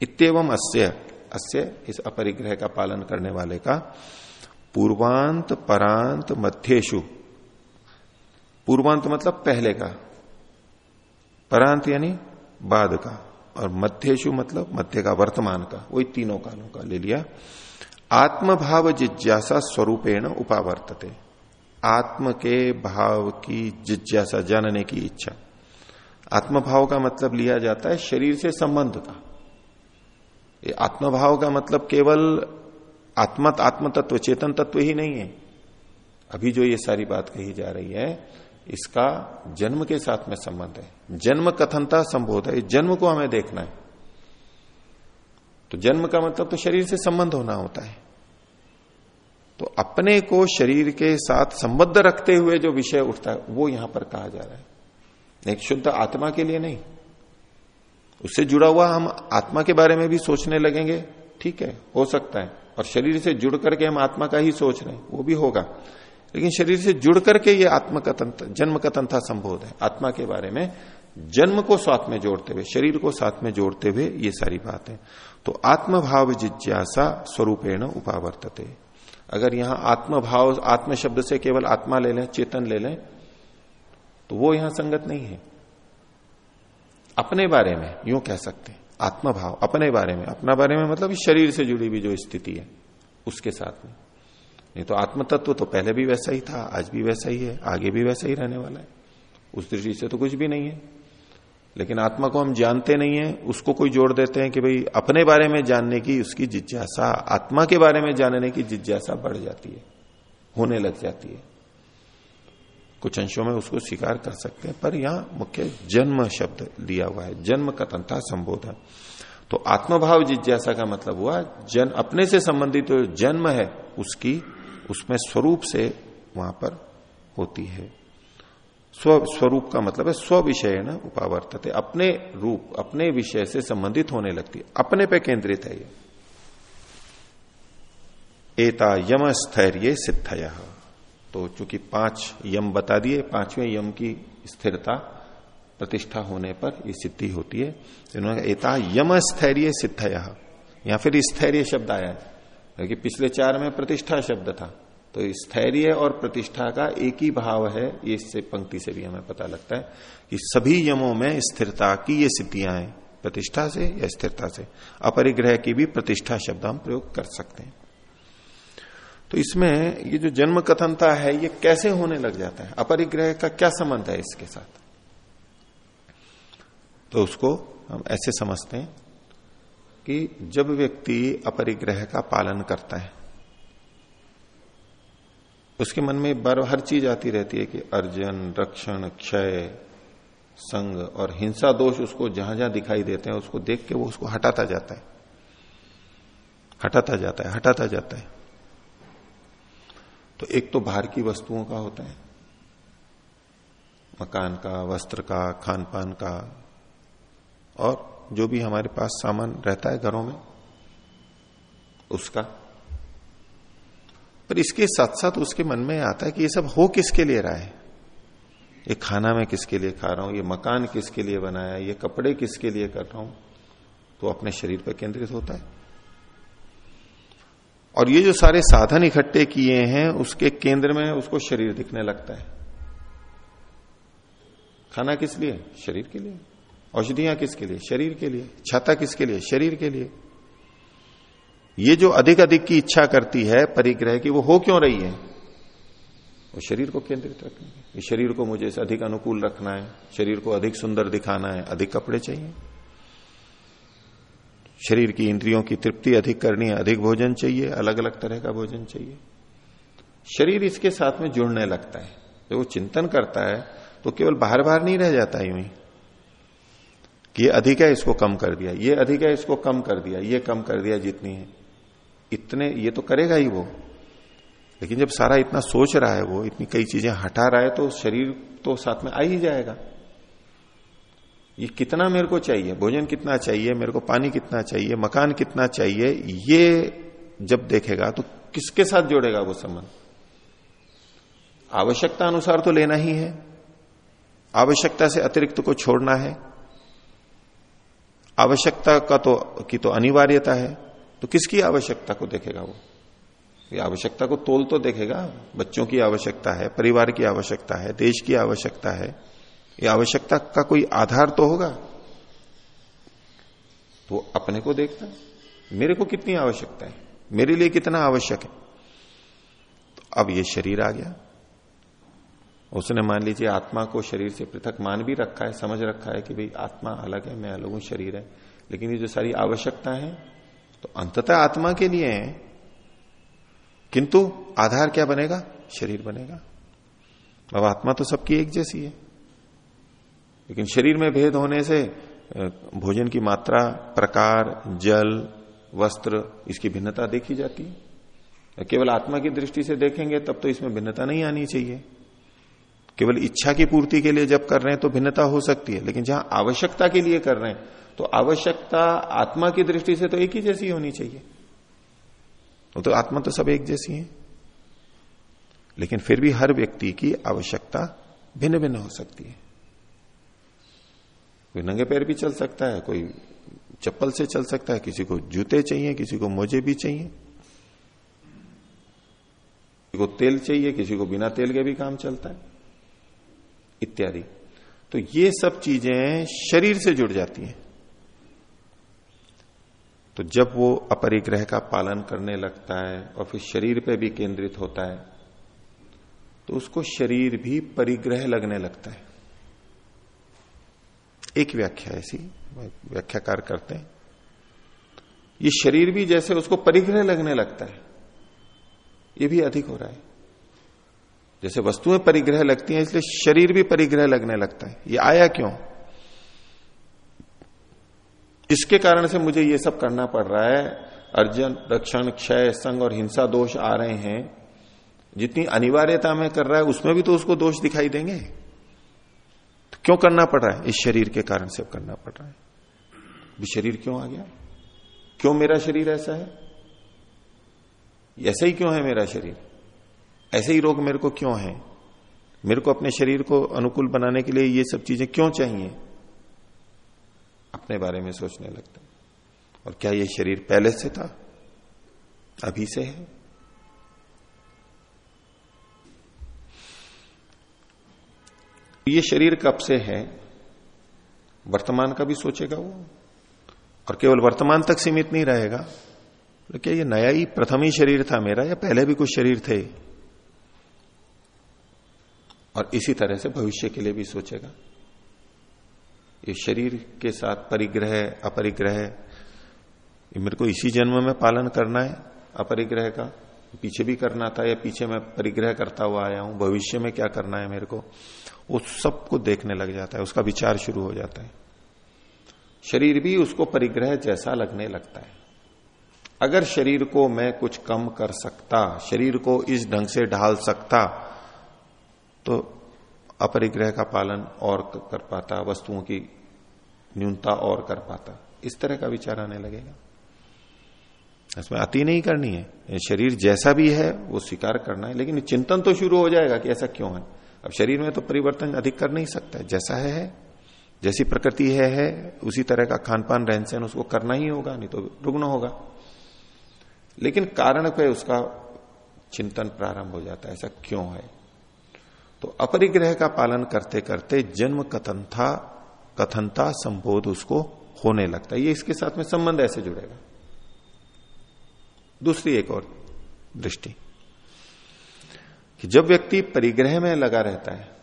इतम अस्य अस्य इस अपरिग्रह का पालन करने वाले का पूर्वांत परांत मध्येशु पूर्वांत मतलब पहले का। परांत यानी बाद का और मध्येशु मतलब मध्य का, वर्तमान का। वही तीनों कालों का ले लिया। आत्मभाव जिज्ञासा स्वरूपेण उपावर्तते। आत्म के भाव की जिज्ञासा, जानने की इच्छा। आत्मभाव का मतलब लिया जाता है शरीर से संबंध का। ये आत्मभाव का मतलब केवल आत्मा आत्म तत्व चेतन तत्व ही नहीं है। अभी जो ये सारी बात कही जा रही है, इसका जन्म के साथ में संबंध है। जन्म कथनता संबोध है जन्म को हमें देखना है। तो जन्म का मतलब तो शरीर से संबंध होना होता है। तो अपने को शरीर के साथ संबद्ध रखते हुए जो विषय उठता है, वो यहाँ पर कहा जा रहा है। एक शुद्ध आत्मा के लिए नहीं उससे जुड़ा हुआ हम आत्मा के बारे में भी सोचने लगेंगे। ठीक है, हो सकता है। और शरीर से जुड़ करके हम आत्मा का ही सोच रहे हैं, वो भी होगा। लेकिन शरीर से जुड़ करके ये आत्म कथन, जन्म कथनथा संबोध है, आत्मा के बारे में। जन्म को साथ में जोड़ते हुए, शरीर को साथ में जोड़ते हुए ये सारी बात है। तो आत्मभाव जिज्ञासा स्वरूपेण उपावर्तते। अगर यहाँ आत्मभाव आत्म शब्द से केवल आत्मा ले लें, चेतन ले लें तो वो यहाँ संगत नहीं है। अपने बारे में, यूँ कह सकते हैं, आत्मभाव, अपने बारे में। अपना बारे में मतलब शरीर से जुड़ी हुई जो स्थिति है, उसके साथ में। नहीं तो आत्म तत्व तो पहले भी वैसा ही था, आज भी वैसा ही है, आगे भी वैसा ही रहने वाला है। उस दृष्टि से तो कुछ भी नहीं है। लेकिन आत्मा को हम जानते नहीं है, उसको कोई जोड़ देते हैं कि भाई, अपने बारे में जानने की उसकी जिज्ञासा, आत्मा के बारे में जानने की जिज्ञासा बढ़ जाती है, होने लग जाती है। कुछ अंशों में उसको स्वीकार कर सकते हैं, पर यहाँ मुख्य जन्म शब्द लिया हुआ है, जन्म कथनता संबोधन। तो आत्मभाव जिज्ञासा का मतलब हुआ, जन अपने से संबंधित जो जन्म है, उसकी, उसमें स्वरूप से वहाँ पर होती है। स्व, स्वरूप का मतलब है स्व विषय न उपावर्तते, अपने रूप, अपने विषय से संबंधित होने लगती है अपने पे केंद्रित है ये। एता यम स्थैर्य सिद्धय। तो चूँकि पाँच यम बता दिए, पाँचवें यम की स्थिरता प्रतिष्ठा होने पर ये सिद्धि होती है। तो इन्होंने एता यम स्थैर्य सिद्धय। या फिर स्थैर्य शब्द आया क्योंकि पिछले चार में प्रतिष्ठा शब्द था। तो स्थैर्य और प्रतिष्ठा का एक ही भाव है, ये इससे पंक्ति से भी हमें पता लगता है कि सभी यमों में स्थिरता की ये सिद्धियाँ हैं, प्रतिष्ठा से या स्थिरता से। अपरिग्रह की भी प्रतिष्ठा शब्द हम प्रयोग कर सकते हैं। तो इसमें ये जो जन्म कथनता है, ये कैसे होने लग जाता है? अपरिग्रह का क्या संबंध है इसके साथ? तो उसको हम ऐसे समझते हैं कि जब व्यक्ति अपरिग्रह का पालन करता है, उसके मन में बार हर चीज़ आती रहती है कि अर्जन, रक्षण, क्षय, संग और हिंसा दोष उसको जहाँ जहाँ दिखाई देते हैं, उसको देख के वो उसको हटाता जाता है। हटाता जाता है, हटाता जाता है। तो एक तो बाहर की वस्तुओं का होता है। मकान का, वस्त्र का खान पान का, और जो भी हमारे पास सामान रहता है घरों में, उसका। पर इसके साथ साथ उसके मन में आता है कि ये सब हो किसके लिए रहा है? ये खाना मैं किसके लिए खा रहा हूँ? ये मकान किसके लिए बनाया ये कपड़े किसके लिए कर रहा हूँ? तो अपने शरीर पर केंद्रित होता है। और ये जो सारे साधन इकट्ठे किए हैं, उसके केंद्र में उसको शरीर दिखने लगता है। खाना किस लिए? शरीर के लिए। औषधियाँ किसके लिए? शरीर के लिए। छाता किसके लिए? शरीर के लिए। ये जो अधिक अधिक की इच्छा करती है, परिग्रह की, वो हो क्यों रही है? वो शरीर को केंद्रित रखने शरीर को मुझे अधिक अनुकूल रखना है। शरीर को अधिक सुंदर दिखाना है। अधिक कपड़े चाहिए। शरीर की इंद्रियों की तृप्ति अधिक करनी है, अधिक भोजन चाहिए अलग अलग तरह का भोजन चाहिए। शरीर इसके साथ में जुड़ने लगता है। जब वो चिंतन करता है तो केवल बाहर बाहर नहीं रह जाता यूँ ही। कि ये अधिक है, इसको कम कर दिया, ये अधिक है, इसको कम कर दिया, ये कम कर दिया, जितनी है। इतने, ये तो करेगा ही वो। लेकिन जब सारा इतना सोच रहा है वो, इतनी कई चीज़ें हटा रहा है तो शरीर तो साथ में आ ही जाएगा। ये कितना मेरे को चाहिए? भोजन कितना चाहिए? मेरे को पानी कितना चाहिए? मकान कितना चाहिए? ये जब देखेगा तो किसके साथ जोड़ेगा वो संबंध? आवश्यकता अनुसार तो लेना ही है। आवश्यकता से अतिरिक्त को छोड़ना है। आवश्यकता का तो की तो अनिवार्यता है। तो किसकी आवश्यकता को देखेगा वो? आवश्यकता को तोल तो देखेगा। बच्चों की आवश्यकता है, परिवार की आवश्यकता है, देश की आवश्यकता है। ये आवश्यकता का कोई आधार तो होगा? तो अपने को देखता है मेरे को कितनी आवश्यकता है? मेरे लिए कितना आवश्यक है? तो अब ये शरीर आ गया। उसने मान लीजिए आत्मा को शरीर से पृथक मान भी रखा है, समझ रखा है कि भाई आत्मा अलग है, मैं अलग हूँ शरीर है। लेकिन ये जो सारी आवश्यकता है तो अंततः आत्मा के लिए है। किंतु आधार क्या बनेगा? शरीर बनेगा। अब आत्मा तो सबकी एक जैसी है। लेकिन शरीर में भेद होने से भोजन की मात्रा, प्रकार, जल, वस्त्र, इसकी भिन्नता देखी जाती है। केवल आत्मा की दृष्टि से देखेंगे, तब तो इसमें भिन्नता नहीं आनी चाहिए। केवल इच्छा की पूर्ति के लिए जब कर रहे हैं तो भिन्नता हो सकती है। लेकिन जहाँ आवश्यकता के लिए कर रहे हैं तो आवश्यकता आत्मा की दृष्टि से तो एक ही जैसी होनी चाहिए। वो तो आत्मा तो सब एक जैसी है। लेकिन फिर भी हर व्यक्ति की आवश्यकता भिन्न भिन्न हो सकती है। कोई नंगे पैर भी चल सकता है, कोई चप्पल से चल सकता है, किसी को जूते चाहिए, किसी को मोजे भी चाहिए। किसी को तेल चाहिए, किसी को बिना तेल के भी काम चलता है। इत्यादि। तो ये सब चीज़ें शरीर से जुड़ जाती हैं। तो जब वो अपरिग्रह का पालन करने लगता है और फिर शरीर पे भी केंद्रित होता है तो उसको शरीर भी परिग्रह लगने लगता है। एक व्याख्या ऐसी व्याख्याकार करते हैं। ये शरीर भी जैसे उसको परिग्रह लगने लगता है, ये भी अधिक हो रहा है। जैसे वस्तुएँ परिग्रह लगती हैं, इसलिए शरीर भी परिग्रह लगने लगता है। ये आया क्यों? इसके कारण से मुझे ये सब करना पड़ रहा है। अर्जन, रक्षण, क्षय, संग और हिंसा दोष आ रहे हैं। जितनी अनिवार्यता में कर रहा है, उसमें भी तो उसको दोष दिखाई देंगे। क्यों करना पड़ रहा है? इस शरीर के कारण से करना पड़ रहा है। भी शरीर क्यों आ गया? क्यों मेरा शरीर ऐसा है? ऐसा ही क्यों है मेरा शरीर? ऐसे ही रोग मेरे को क्यों है? मेरे को अपने शरीर को अनुकूल बनाने के लिए ये सब चीज़ें क्यों चाहिए? अपने बारे में सोचने लगता और क्या ये शरीर पहले से था? अभी से है? ये शरीर कब से है? वर्तमान का भी सोचेगा वो। और केवल वर्तमान तक सीमित नहीं रहेगा। तो क्या ये नया ही प्रथम ही शरीर था मेरा, या पहले भी कुछ शरीर थे? और इसी तरह से भविष्य के लिए भी सोचेगा। ये शरीर के साथ परिग्रह, अपरिग्रह मेरे को इसी जन्म में पालन करना है, अपरिग्रह का। पीछे भी करना था या पीछे मैं परिग्रह करता हुआ आया हूँ। भविष्य में क्या करना है मेरे को? उस सबको देखने लग जाता है, उसका विचार शुरू हो जाता है। शरीर भी उसको परिग्रह जैसा लगने लगता है। अगर शरीर को मैं कुछ कम कर सकता, शरीर को इस ढंग से ढाल सकता तो अपरिग्रह का पालन और कर पाता, वस्तुओं की न्यूनता और कर पाता। इस तरह का विचार आने लगेगा। इसमें अति नहीं करनी है। शरीर जैसा भी है, वो स्वीकार करना है, लेकिन चिंतन तो शुरू हो जाएगा कि ऐसा क्यों है? अब शरीर में तो परिवर्तन अधिक कर नहीं सकता जैसा है, है। जैसी प्रकृति है है उसी तरह का खान पान रहन सहन उसको करना ही होगा नहीं तो रुग्ण होगा। लेकिन कारण पे उसका चिंतन प्रारंभ हो जाता है ऐसा क्यों है? तो अपरिग्रह का पालन करते करते जन्म कथनता कथनता संबोध उसको होने लगता है। ये इसके साथ में संबंध ऐसे जुड़ेगा। दूसरी एक और दृष्टि। कि जब व्यक्ति परिग्रह में लगा रहता है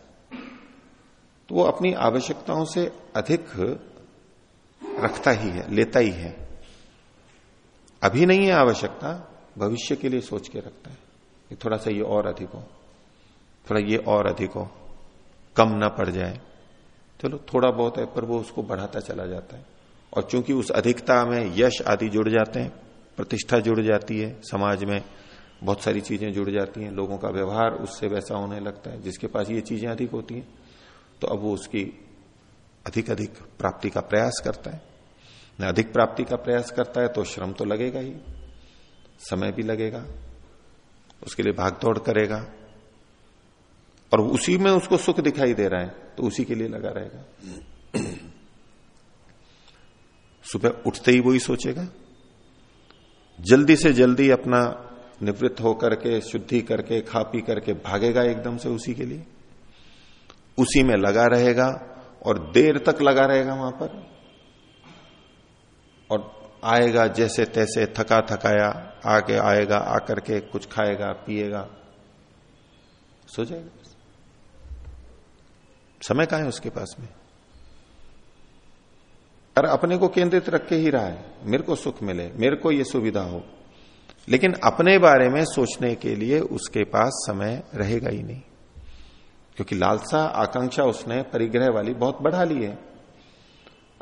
तो वो अपनी आवश्यकताओं से अधिक रखता ही है, लेता ही है। अभी नहीं है आवश्यकता, भविष्य के लिए सोच के रखता है। कि थोड़ा सा ये और अधिक हो, थोड़ा ये और अधिक हो, कम ना पड़ जाए। चलो, थोड़ा बहुत है, पर वो उसको बढ़ाता चला जाता है। और चूँकि उस अधिकता में यश आदि जुड़ जाते हैं, प्रतिष्ठा जुड़ जाती है समाज में बहुत सारी चीज़ें जुड़ जाती हैं, लोगों का व्यवहार उससे वैसा होने लगता है, जिसके पास ये चीज़ें अधिक होती हैं तो अब वो उसकी अधिक अधिक प्राप्ति का प्रयास करता है। न अधिक प्राप्ति का प्रयास करता है तो श्रम तो लगेगा ही, समय भी लगेगा, उसके लिए भागदौड़ करेगा, और उसी में उसको सुख दिखाई दे रहा है तो उसी के लिए लगा रहेगा। सुबह उठते ही वही सोचेगा, जल्दी से जल्दी अपना निवृत्त होकर के, शुद्धि करके, खा पी करके भागेगा एकदम से उसी के लिए? उसी में लगा रहेगा और देर तक लगा रहेगा वहाँ पर? और आएगा जैसे तैसे, थका थकाया आके आएगा, आकर के कुछ खाएगा, पिएगा। सो जाएगा। समय कहा है उसके पास में? और अपने को केंद्रित रख के ही रहा है। मेरे को सुख मिले, मेरे को ये सुविधा हो। लेकिन अपने बारे में सोचने के लिए उसके पास समय रहेगा ही नहीं। क्योंकि लालसा, आकांक्षा उसने परिग्रह वाली बहुत बढ़ा ली है।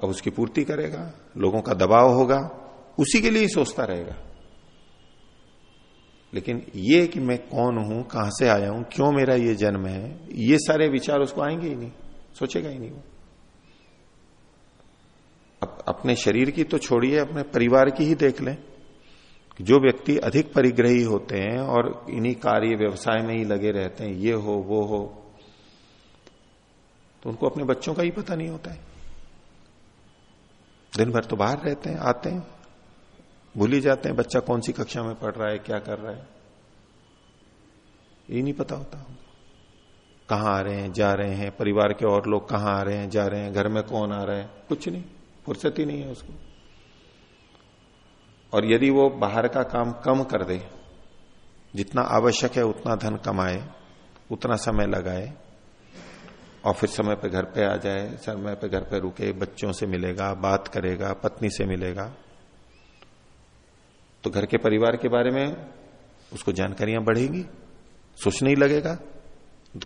अब उसकी पूर्ति करेगा, लोगों का दबाव होगा, उसी के लिए ही सोचता रहेगा। लेकिन ये कि मैं कौन हूँ, कहाँ से आया हूँ, क्यों मेरा ये जन्म है, ये सारे विचार उसको आएँगे ही नहीं, सोचेगा ही नहीं वो। अपने शरीर की तो छोड़िए, अपने परिवार की ही देख लें। जो व्यक्ति अधिक परिग्रही होते हैं और इन्हीं कार्य व्यवसाय में ही लगे रहते हैं, ये हो, वो हो तो उनको अपने बच्चों का ही पता नहीं होता है। दिन भर तो बाहर रहते हैं, आते हैं, भूल ही जाते हैं, बच्चा कौन सी कक्षा में पढ़ रहा है, क्या कर रहा है। ये नहीं पता होता कहाँ आ रहे हैं, जा रहे हैं, परिवार के और लोग कहाँ आ रहे हैं, जा रहे हैं, घर में कौन आ रहा है, कुछ नहीं, फुर्सत ही नहीं है उसको। और यदि वो बाहर का काम कम कर दे, जितना आवश्यक है उतना धन कमाए, उतना समय लगाए और फिर समय पे घर पे आ जाए, समय पे घर पे रुके, बच्चों से मिलेगा, बात करेगा, पत्नी से मिलेगा तो घर के परिवार के बारे में उसको जानकारियाँ बढ़ेंगी सोचने ही लगेगा,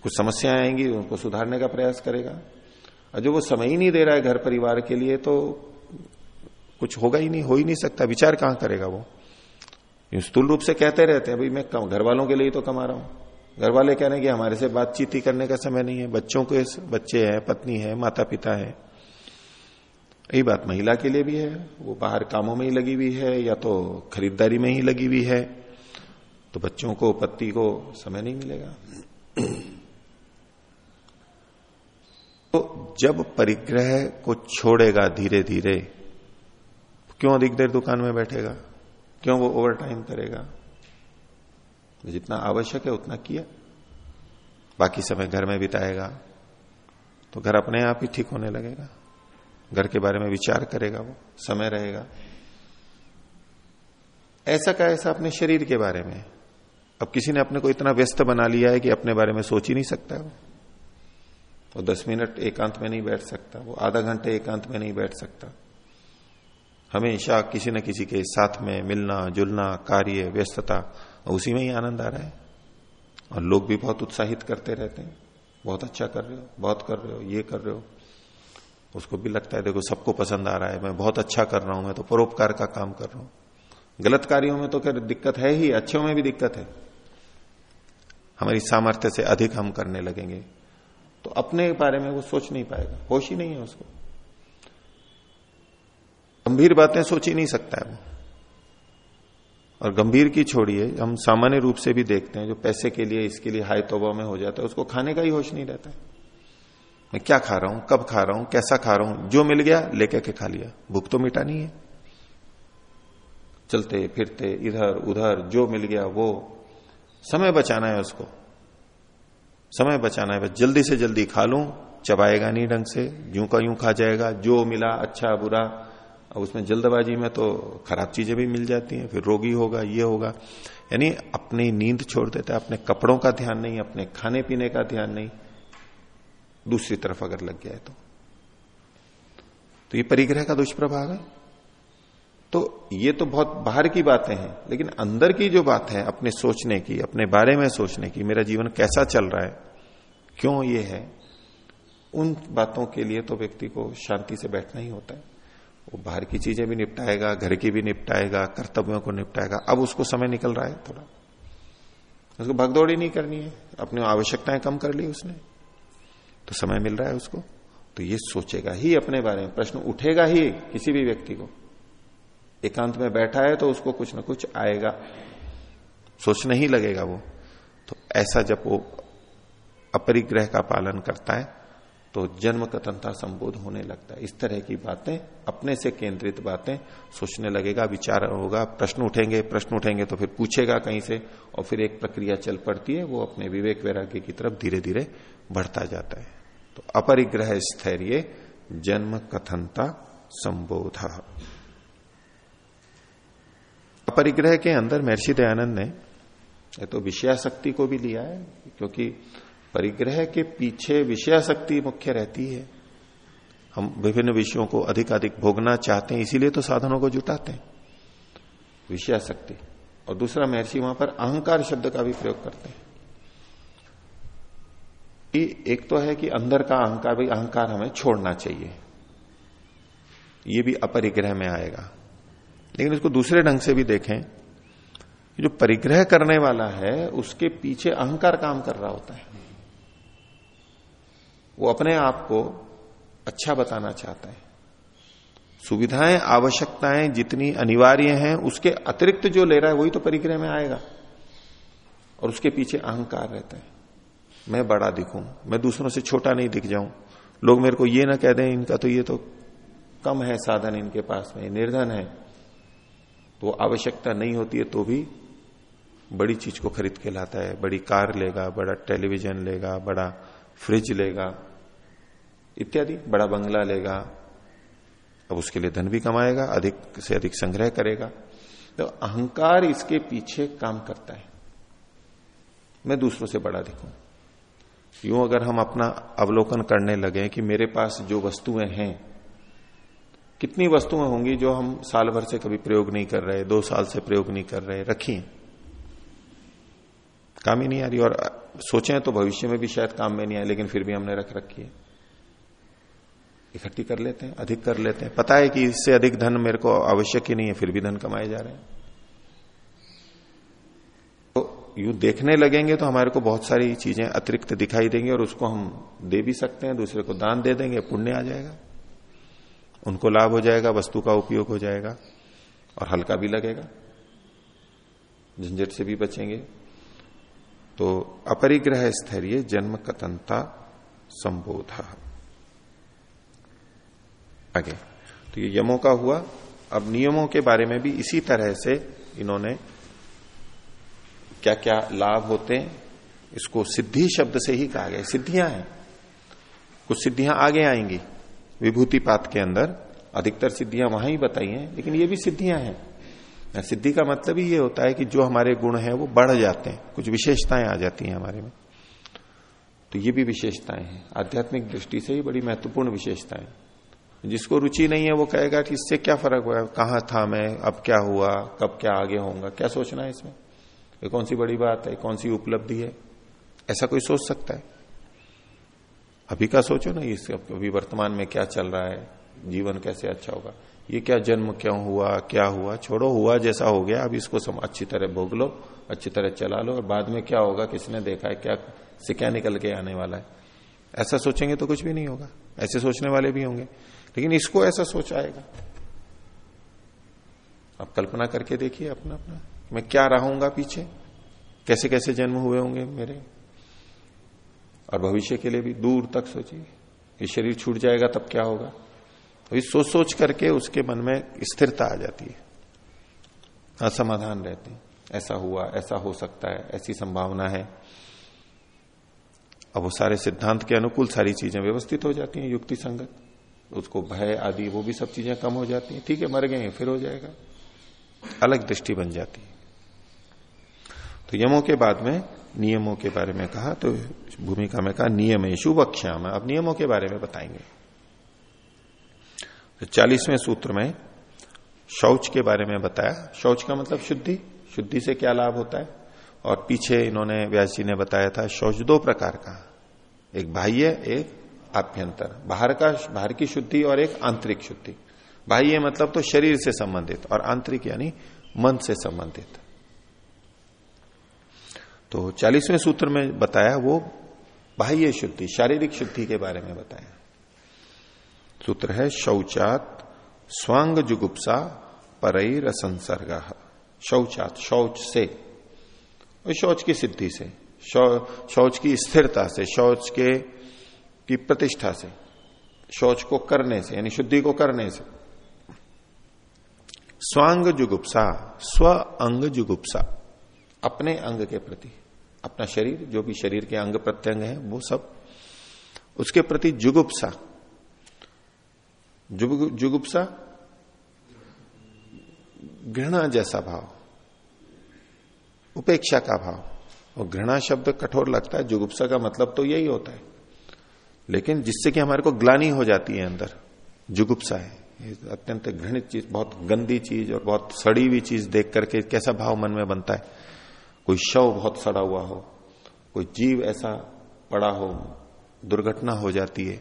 कुछ समस्याएँ आएँगी, उनको सुधारने का प्रयास करेगा। और जो वो समय ही नहीं दे रहा है घर परिवार के लिए तो कुछ होगा ही नहीं, हो ही नहीं सकता, विचार कहाँ करेगा वो? स्थूल रूप से कहते रहते हैं, भाई मैं घर वालों के लिए तो कमा रहा हूँ। घर वाले कह रहे हैं कि हमारे से बातचीत ही करने का समय नहीं है, बच्चों के बच्चे हैं, पत्नी है माता पिता है। यही बात महिला के लिए भी है, वो बाहर कामों में ही लगी हुई है, या तो खरीदारी में ही लगी हुई है तो बच्चों को, पति को समय नहीं मिलेगा। तो जब परिग्रह को छोड़ेगा धीरे धीरे क्यों अधिक देर दुकान में बैठेगा? क्यों वो ओवर टाइम करेगा? जितना आवश्यक है उतना किया। बाकी समय घर में बिताएगा। तो घर अपने आप ही ठीक होने लगेगा। घर के बारे में विचार करेगा वो। समय रहेगा। ऐसा का ऐसा अपने शरीर के बारे में। अब किसी ने अपने को इतना व्यस्त बना लिया है कि अपने बारे में सोच ही नहीं सकता वो। वो दस मिनट एकांत में नहीं बैठ सकता। वो आधा घंटे एकांत में नहीं बैठ सकता। हमेशा किसी न किसी के साथ में मिलना, जुलना, कार्य, व्यस्तता, उसी में ही आनंद आ रहा है। और लोग भी बहुत उत्साहित करते रहते हैं। बहुत अच्छा कर रहे हो, बहुत कर रहे हो, ये कर रहे हो। उसको भी लगता है, देखो, सबको पसंद आ रहा है, मैं बहुत अच्छा कर रहा हूँ, मैं तो परोपकार का काम कर रहा हूँ। गलत कार्यों में तो क्या दिक्कत है ही, अच्छों में भी दिक्कत है। हमारी सामर्थ्य से अधिक हम करने लगेंगे। तो अपने बारे में वो सोच नहीं पाएगा, होश ही नहीं है उसको। गंभीर बातें सोच ही नहीं सकता है वो। और गंभीर की छोड़िए, हम सामान्य रूप से भी देखते हैं, जो पैसे के लिए, इसके लिए हाई तोबा में हो जाता है, उसको खाने का ही होश नहीं रहता। है मैं क्या खा रहा हूँ, कब खा रहा हूँ, कैसा खा रहा हूँ, जो मिल गया, लेके के खा लिया। भूख तो मिटा नहीं है। चलते, फिरते, इधर, उधर, जो मिल गया, वो। समय बचाना है उसको। समय बचाना है, बस जल्दी से जल्दी खा लू, चबाएगा नहीं ढंग से, यूँ का यूँ खा जाएगा, जो मिला अच्छा बुरा अब उसमें जल्दबाजी में तो खराब चीज़ें भी मिल जाती हैं, फिर रोगी होगा, ये होगा। यानी अपनी नींद छोड़ देता है अपने कपड़ों का ध्यान नहीं, अपने खाने पीने का ध्यान नहीं, दूसरी तरफ़ अगर लग गया है तो। तो ये परिग्रह का दुष्प्रभाव है। तो ये तो बहुत बाहर की बातें हैं, लेकिन अंदर की जो बात है, अपने सोचने की, अपने बारे में सोचने की, मेरा जीवन कैसा चल रहा है, क्यों ये है, उन बातों के लिए तो व्यक्ति को शांति से बैठना ही होता है। वो बाहर की चीज़ें भी निपटाएगा, घर की भी निपटाएगा, कर्तव्यों को निपटाएगा। अब उसको समय निकल रहा है थोड़ा। उसको भगदौड़ी नहीं करनी है। अपनी आवश्यकताएँ कम कर ली उसने। तो समय मिल रहा है उसको। तो ये सोचेगा ही अपने बारे में। प्रश्न उठेगा ही किसी भी व्यक्ति को। एकांत में बैठा है तो उसको कुछ ना कुछ आएगा। सोचने ही लगेगा वो। तो ऐसा जब वो अपरिग्रह का पालन करता है तो जन्म कथनता संबोध होने लगता है। इस तरह की बातें, अपने से केंद्रित बातें, सोचने लगेगा, विचार होगा, प्रश्न उठेंगे प्रश्न उठेंगे तो फिर पूछेगा कहीं से, और फिर एक प्रक्रिया चल पड़ती है, वो अपने विवेक वैराग्य की तरफ़ धीरे धीरे बढ़ता जाता है। तो अपरिग्रह स्थैर्य, जन्म कथनता संबोध। अपरिग्रह के अंदर महर्षि दयानंद ने तो विषयाशक्ति को भी लिया है, क्योंकि परिग्रह के पीछे विषयाशक्ति मुख्य रहती है। हम विभिन्न विषयों को अधिक अधिक भोगना चाहते हैं, इसीलिए तो साधनों को जुटाते हैं। विषयाशक्ति। और दूसरा महर्षि वहाँ पर अहंकार शब्द का भी प्रयोग करते हैं। कि एक तो है कि अंदर का अहंकार, भाई अहंकार हमें छोड़ना चाहिए। ये भी अपरिग्रह में आएगा। लेकिन इसको दूसरे ढंग से भी देखें, जो परिग्रह करने वाला है, उसके पीछे अहंकार काम कर रहा होता है। वो अपने आप को अच्छा बताना चाहता है। सुविधाएँ, आवश्यकताएँ जितनी अनिवार्य हैं, उसके अतिरिक्त जो ले रहा है, वही तो परिग्रह में आएगा। और उसके पीछे अहंकार रहता है। मैं बड़ा दिखूं, मैं दूसरों से छोटा नहीं दिख जाऊँ। लोग मेरे को ये ना कह दें, इनका तो ये तो कम है साधन इनके पास में, निर्धन है। तो आवश्यकता नहीं होती है तो भी बड़ी चीज़ को खरीद के लाता है। बड़ी कार लेगा, बड़ा टेलीविज़न लेगा, बड़ा फ्रिज लेगा। इत्यादि, बड़ा बंगला लेगा, अब उसके लिए धन भी कमाएगा, अधिक से अधिक संग्रह करेगा। तो अहंकार इसके पीछे काम करता है। मैं दूसरों से बड़ा दिखूं। यूँ अगर हम अपना अवलोकन करने लगे कि मेरे पास जो वस्तुएँ हैं, कितनी वस्तुएँ होंगी जो हम साल भर से कभी प्रयोग नहीं कर रहे, दो साल से प्रयोग नहीं कर रहे रखी काम ही नहीं आ रही, और सोचे तो भविष्य में भी शायद काम में नहीं आए, लेकिन फिर भी हमने रख रखी है। इकट्ठी कर लेते हैं, अधिक कर लेते हैं। पता है कि इससे अधिक धन मेरे को आवश्यक ही नहीं है, फिर भी धन कमाए जा रहे हैं। तो यू देखने लगेंगे तो हमारे को बहुत सारी चीज़ें अतिरिक्त दिखाई देंगी और उसको हम दे भी सकते हैं, दूसरे को दान दे देंगे, पुण्य आ जाएगा। उनको लाभ हो जाएगा, वस्तु का उपयोग हो जाएगा और हल्का भी लगेगा। झंझट से भी बचेंगे। तो अपरिग्रह स्थैर्य जन्म कतनता संबोध। आगे। तो ये यमों का हुआ। अब नियमों के बारे में भी इसी तरह से इन्होंने क्या क्या लाभ होते हैं, इसको सिद्धि शब्द से ही कहा गया। सिद्धियाँ हैं। कुछ सिद्धियाँ आगे आएँगी विभूति पात के अंदर। अधिकतर सिद्धियाँ वहाँ ही बताई हैं, लेकिन ये भी सिद्धियाँ हैं। सिद्धि का मतलब ही ये होता है कि जो हमारे गुण हैं वो बढ़ जाते हैं। कुछ विशेषताएँ आ जाती हैं हमारे में। तो ये भी विशेषताएँ हैं। आध्यात्मिक दृष्टि से ही बड़ी महत्वपूर्ण विशेषताएँ। जिसको रुचि नहीं है वो कहेगा कि इससे क्या फ़र्क हुआ? कहाँ था मैं? अब क्या हुआ? कब क्या आगे होगा क्या सोचना है इसमें? ये कौन सी बड़ी बात है? कौन सी उपलब्धि है? ऐसा कोई सोच सकता है? अभी का सोचो ना इस, अभी वर्तमान में क्या चल रहा है? जीवन कैसे अच्छा होगा? ये क्या जन्म क्यों हुआ? क्या हुआ? छोड़ो, हुआ जैसा हो गया, अब इसको सम, अच्छी तरह भोग लो, अच्छी तरह चला लो, और बाद में क्या होगा? किसने देखा है? क्या, से क्या निकल के आने वाला है? ऐसा सोचेंगे तो कुछ भी नहीं होगा। ऐसे सोचने वाले भी होंगे। लेकिन इसको ऐसा सोच आएगा। आप कल्पना करके देखिए अपना अपना मैं क्या रहूँगा पीछे? कैसे कैसे जन्म हुए होंगे मेरे? और भविष्य के लिए भी दूर तक सोचिए। ये शरीर छूट जाएगा तब क्या होगा? अभी सोच सोच करके उसके मन में स्थिरता आ जाती है। असमाधान रहते हैं। ऐसा हुआ, ऐसा हो सकता है, ऐसी संभावना है। अब वो सारे सिद्धांत के अनुकूल सारी चीज़ें व्यवस्थित हो जाती हैं, युक्ति संगत। उसको भय आदि, वो भी सब चीज़ें कम हो जाती हैं। ठीक है, मर गए फिर हो जाएगा। अलग दृष्टि बन जाती है। तो यमों के बाद में, नियमों के बारे में कहा तो भूमिका में कहा नियम शुभ में अब नियमों के बारे में बताएँगे। तो चालीसवें सूत्र में शौच के बारे में बताया। शौच का मतलब शुद्धि। शुद्धि से क्या लाभ होता है? और पीछे इन्होंने व्यास जी ने बताया था, शौच दो प्रकार का। एक बाह्य, एक आभ्यंतर बाहर का बाहर की शुद्धि और एक आंतरिक शुद्धि। बाह्य मतलब तो शरीर से संबंधित और आंतरिक यानी मन से संबंधित। तो चालीसवें सूत्र में बताया वो बाह्य शुद्धि, शारीरिक शुद्धि के बारे में बताया। सूत्र है, शौचात स्वांग जुगुप्सा परई संसर्ग शौचात, शौच से। शौच की सिद्धि से शौच की स्थिरता से, शौच के की प्रतिष्ठा से शौच को करने से यानी शुद्धि को करने से। स्वांग जुगुप्सा स्व अंग जुगुप्सा अपने अंग के प्रति अपना शरीर जो भी शरीर के अंग प्रत्यंग है वो सब उसके प्रति जुगुप्सा। जुग, जुगुप्सा घृणा जैसा भाव उपेक्षा का भाव। और घृणा शब्द कठोर लगता है जुगुप्सा का मतलब तो यही होता है। लेकिन जिससे कि हमारे को ग्लानी हो जाती है अंदर, जुगुप्सा है। अत्यंत घृणित चीज़, बहुत गंदी चीज़ और बहुत सड़ी हुई चीज़ देख करके कैसा भाव मन में बनता है। कोई शव बहुत सड़ा हुआ हो, कोई जीव ऐसा पड़ा हो, दुर्घटना हो जाती है,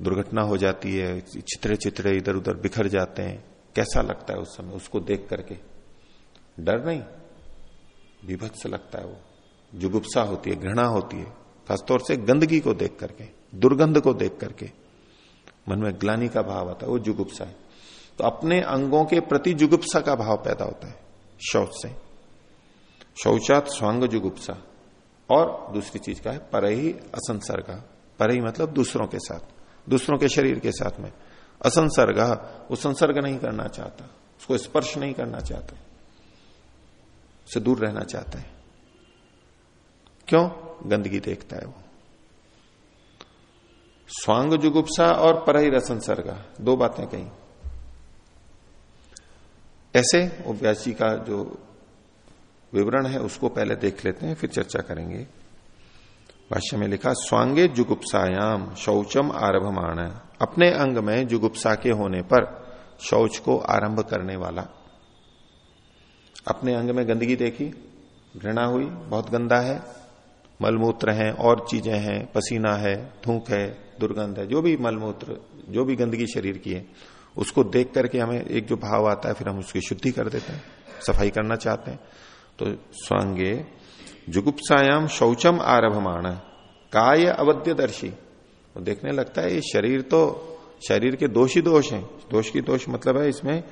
दुर्घटना हो जाती है चित्रे चित्रे इधर उधर बिखर जाते हैं, कैसा लगता है उस समय, उसको देख करके? डर नहीं विभत्स लगता है वो। जुगुप्सा होती है, घृणा होती है। खासतौर से गंदगी को देख करके, दुर्गंध को देख करके। मन में ग्लानी का भाव आता है, वो जुगुप्सा है। तो अपने अंगों के प्रति जुगुप्सा का भाव पैदा होता है, शौच से। शौचात स्वांग जुगुप्सा। और दूसरी चीज़ का है, पर ही असंसर्ग। पर ही मतलब दूसरों के साथ, दूसरों के शरीर के साथ में। असंसर्ग, वो संसर्ग नहीं करना चाहता, उसको स्पर्श नहीं करना चाहता से दूर रहना चाहता है। क्यों? गंदगी देखता है वो। स्वांग जुगुप्सा और पर परही रसंसर्ग दो बातें कही। ऐसे व्यास जी का जो विवरण है, उसको पहले देख लेते हैं, फिर चर्चा करेंगे। भाष्य में लिखा, स्वांगे जुगुप्सायाम, शौचम आरभमाण। अपने अंग में जुगुप्सा के होने पर शौच को आरंभ करने वाला। अपने अंग में गंदगी देखी, घृणा हुई, बहुत गंदा है। मलमूत्र है, और चीज़ें हैं, पसीना है थूक है, दुर्गंध है, जो भी मलमूत्र, जो भी गंदगी शरीर की है, उसको देख करके हमें एक जो भाव आता है, फिर हम उसकी शुद्धि कर देते हैं, सफ़ाई करना चाहते हैं। तो स्वांगे जुगुप्सायाम शौचम आरभमाण, काय अवध्य दर्शी वो देखने लगता है, ये शरीर तो शरीर के दोष दोष है। दोष की दोष मतलब है इसमें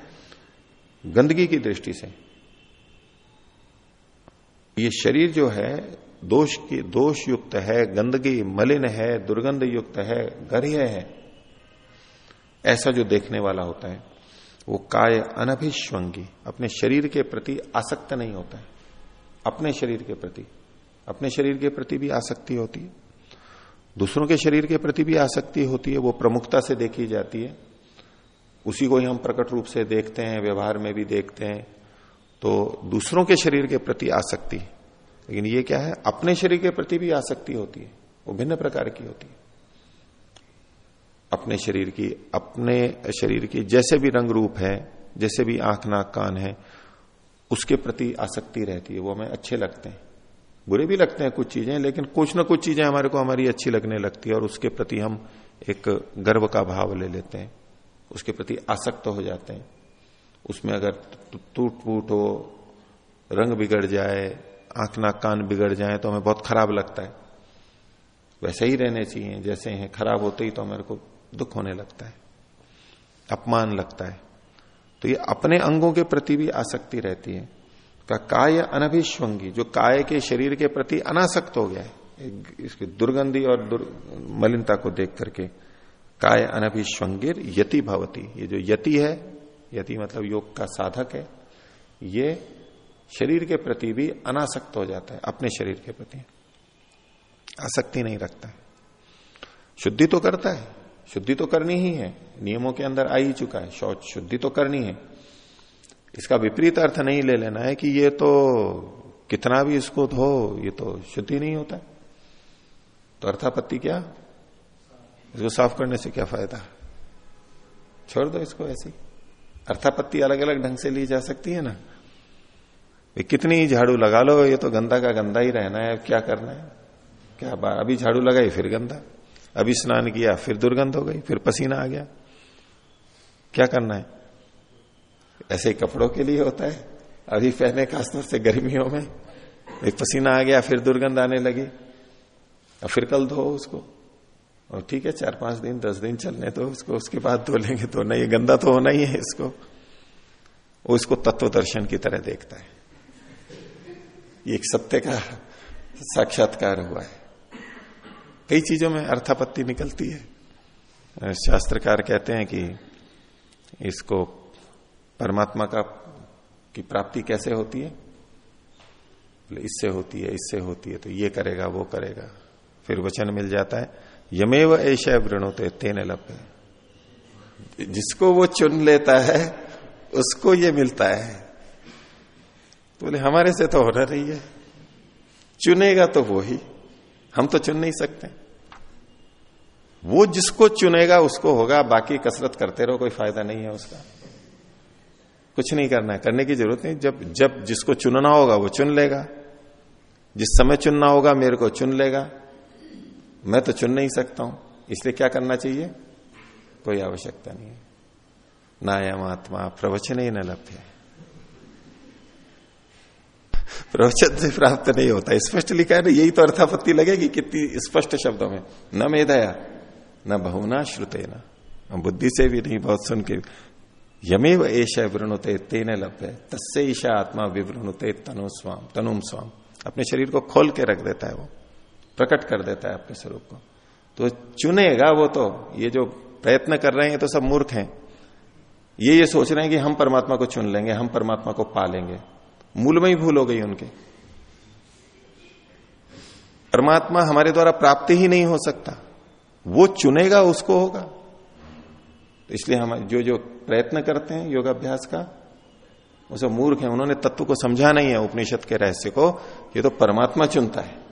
गंदगी की दृष्टि से। ये शरीर जो है दोष की दोष युक्त है, गंदगी मलिन है दुर्गंध युक्त है, गर्य है। ऐसा जो देखने वाला होता है, वो काय अनभिश्वंगी अपने शरीर के प्रति आसक्त नहीं होता है। अपने शरीर के प्रति, अपने शरीर के प्रति भी आसक्ति होती है। दूसरों के शरीर के प्रति भी आसक्ति होती है, वो प्रमुखता से देखी जाती है। उसी को ही हम प्रकट रूप से देखते हैं, व्यवहार में भी देखते हैं तो दूसरों के शरीर के प्रति आसक्ति लेकिन ये क्या है? अपने शरीर के प्रति भी आसक्ति होती है। वो भिन्न प्रकार की होती है। अपने शरीर की, अपने शरीर की जैसे भी रंग रूप है, जैसे भी आँख, नाक, कान है, उसके प्रति आसक्ति रहती है। वो हमें अच्छे लगते हैं। बुरे भी लगते हैं कुछ चीज़ें, लेकिन कुछ ना कुछ चीज़ें हमारे को हमारी अच्छी लगने लगती है और उसके प्रति हम एक गर्व का भाव ले लेते हैं। उसके प्रति आसक्त हो जाते हैं। उसमें अगर टूट फूट हो, रंग बिगड़ जाए आँख नाक कान बिगड़ जाए तो हमें बहुत खराब लगता है। वैसे ही रहने चाहिए जैसे हैं खराब होते ही तो हमारे को दुख होने लगता है अपमान लगता है। तो ये अपने अंगों के प्रति भी आसक्ति रहती है। का काय अनभिश्वंगी जो काय के शरीर के प्रति अनासक्त हो गया है इसकी दुर्गंधी और दुर, मलिनता को देख करके काय अनभिश्वंगिर यति भवती। ये जो यति है यति मतलब योग का साधक है ये शरीर के प्रति भी अनासक्त हो जाता है, अपने शरीर के प्रति। आसक्ति नहीं रखता है। शुद्धि तो करता है, शुद्धि तो करनी ही है, नियमों के अंदर आ ही चुका है, शौच, शुद्धि तो करनी है। इसका विपरीत अर्थ नहीं ले लेना है कि ये तो कितना भी इसको धो, ये तो शुद्धि नहीं होता। तो अर्थापत्ति क्या? इसको साफ़ करने से क्या फ़ायदा? छोड़ दो इसको ऐसी अर्थापत्ति अलग अलग ढंग से ली जा सकती है ना। कितनी झाड़ू लगा लो, ये तो गंदा का गंदा ही रहना है क्या करना है? क्या बात अभी झाड़ू लगाई, फिर गंदा। अभी स्नान किया, फिर दुर्गंध हो गई, फिर पसीना आ गया। क्या करना है? ऐसे ही कपड़ों के लिए होता है। अभी पहने खासतौर से गर्मियों में, एक पसीना आ गया, फिर दुर्गंध आने लगी। और फिर कल धो उसको। और ठीक है, चार पाँच दिन, दस दिन चलने तो उसको, उसके बाद धो लेंगे तो नहीं, गंदा तो होना ही है इसको। वो इसको तत्व दर्शन की तरह देखता है। एक सत्य का साक्षात्कार हुआ है। कई चीज़ों में अर्थापत्ति निकलती है। शास्त्रकार कहते हैं कि इसको परमात्मा का की प्राप्ति कैसे होती है? इससे होती है, इससे होती है तो ये करेगा, वो करेगा। फिर वचन मिल जाता है, यमेव ऐशा वृणोते, तेने लपे जिसको वो चुन लेता है, उसको ये मिलता है। तो बोले, हमारे से तो होना नहीं है। चुनेगा तो वो ही। हम तो चुन नहीं सकते। वो जिसको चुनेगा, उसको होगा। बाकी कसरत करते रहो, कोई फ़ायदा नहीं है उसका। कुछ नहीं करना है। करने की ज़रूरत नहीं। जब जब जिसको चुनना होगा, वो चुन लेगा। जिस समय चुनना होगा, मेरे को चुन लेगा। मैं तो चुन नहीं सकता हूँ। इसलिए क्या करना चाहिए? कोई आवश्यकता नहीं है। नायम आत्मा प्रवचन ही न लभ्य। प्रवचन से प्राप्त नहीं होता। स्पष्ट लिखा है ना, यही तो अर्थापत्ति लगेगी कितनी स्पष्ट शब्दों में। न मेधया न बहुना श्रुते न बुद्धि से भी नहीं, बहुत सुन के यमेव एश वृणुते, तेने लभ्य। तस्से ईशा आत्मा विवृणुते, तनु स्वाम, तनुम स्वाम। अपने शरीर को खोल के रख देता है वो। प्रकट कर देता है अपने स्वरूप को। तो चुनेगा वो तो। ये जो प्रयत्न कर रहे हैं तो सब मूर्ख हैं। ये ये सोच रहे हैं कि हम परमात्मा को चुन लेंगे, हम परमात्मा को पा लेंगे मूल में ही भूल हो गई उनके। परमात्मा हमारे द्वारा प्राप्त ही नहीं हो सकता। वो चुनेगा, उसको होगा। तो इसलिए हम जो जो प्रयत्न करते हैं योगाभ्यास का, वो सब मूर्ख है। उन्होंने तत्व को समझा नहीं है उपनिषद के रहस्य को। ये तो परमात्मा चुनता है।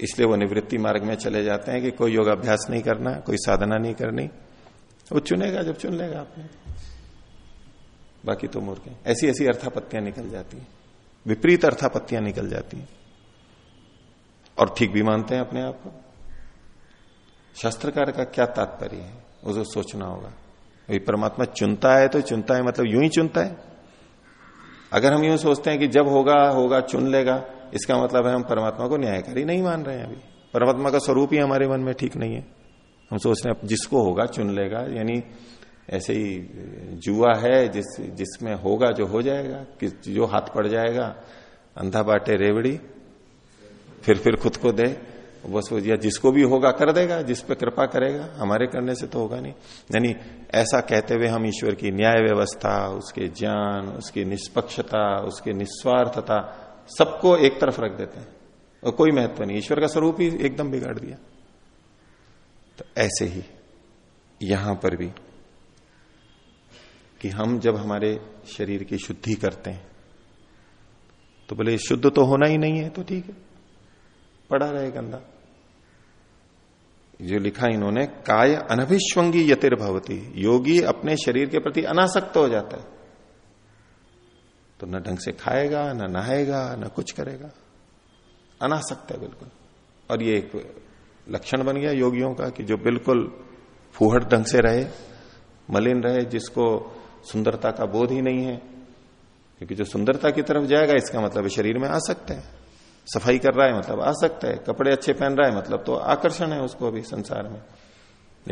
इसलिए वो निवृत्ति मार्ग में चले जाते हैं कि कोई योगाभ्यास नहीं करना, कोई साधना नहीं करनी। वो चुनेगा, जब चुन लेगा आपने। बाकी तो मूर्ख है ऐसी ऐसी अर्थापत्तियाँ निकल जाती हैं। विपरीत अर्थापत्तियाँ निकल जाती हैं। और ठीक भी मानते हैं अपने आप को। शास्त्रकार का क्या तात्पर्य है? उसे सोचना होगा। भाई, परमात्मा चुनता है तो चुनता है मतलब यूँ ही चुनता है। अगर हम यूँ सोचते हैं कि जब होगा होगा, चुन लेगा, इसका मतलब है हम परमात्मा को न्यायकारी नहीं मान रहे हैं अभी। परमात्मा का स्वरूप ही हमारे मन में ठीक नहीं है। हम सोच रहे हैं जिसको होगा, चुन लेगा, यानी ऐसे ही जुआ है जिस, जिसमें होगा जो हो जाएगा कि जो हाथ पड़ जाएगा, अंधा बाटे रेवड़ी, फिर फिर खुद को दे बस वो या जिसको भी होगा कर देगा, जिस पे कृपा करेगा, हमारे करने से तो होगा नहीं। यानी ऐसा कहते हुए हम ईश्वर की न्याय व्यवस्था, उसके ज्ञान, उसकी निष्पक्षता, उसकी निस्वार्थता, सबको एक तरफ़ रख देते हैं। और कोई महत्व नहीं। ईश्वर का स्वरूप ही एकदम बिगाड़ दिया। तो ऐसे ही, यहाँ पर भी कि हम जब हमारे शरीर की शुद्धि करते हैं तो बोले, शुद्ध तो होना ही नहीं है तो ठीक है, पड़ा रहे गंदा। जो लिखा इन्होंने, काय अनभिश्वंगी यतिर भवती योगी अपने शरीर के प्रति अनासक्त हो जाता है। तो न ढंग से खाएगा, न नहाएगा, न कुछ करेगा। अनासक्त है बिल्कुल। और ये एक लक्षण बन गया योगियों का, कि जो बिल्कुल फूहड़ ढंग से रहे, मलिन रहे, जिसको सुंदरता का बोध ही नहीं है। क्योंकि जो सुंदरता की तरफ़ जाएगा, इसका मतलब शरीर में आ सकते हैं। सफ़ाई कर रहा है मतलब आ सकता है। कपड़े अच्छे पहन रहा है मतलब तो आकर्षण है उसको अभी संसार में।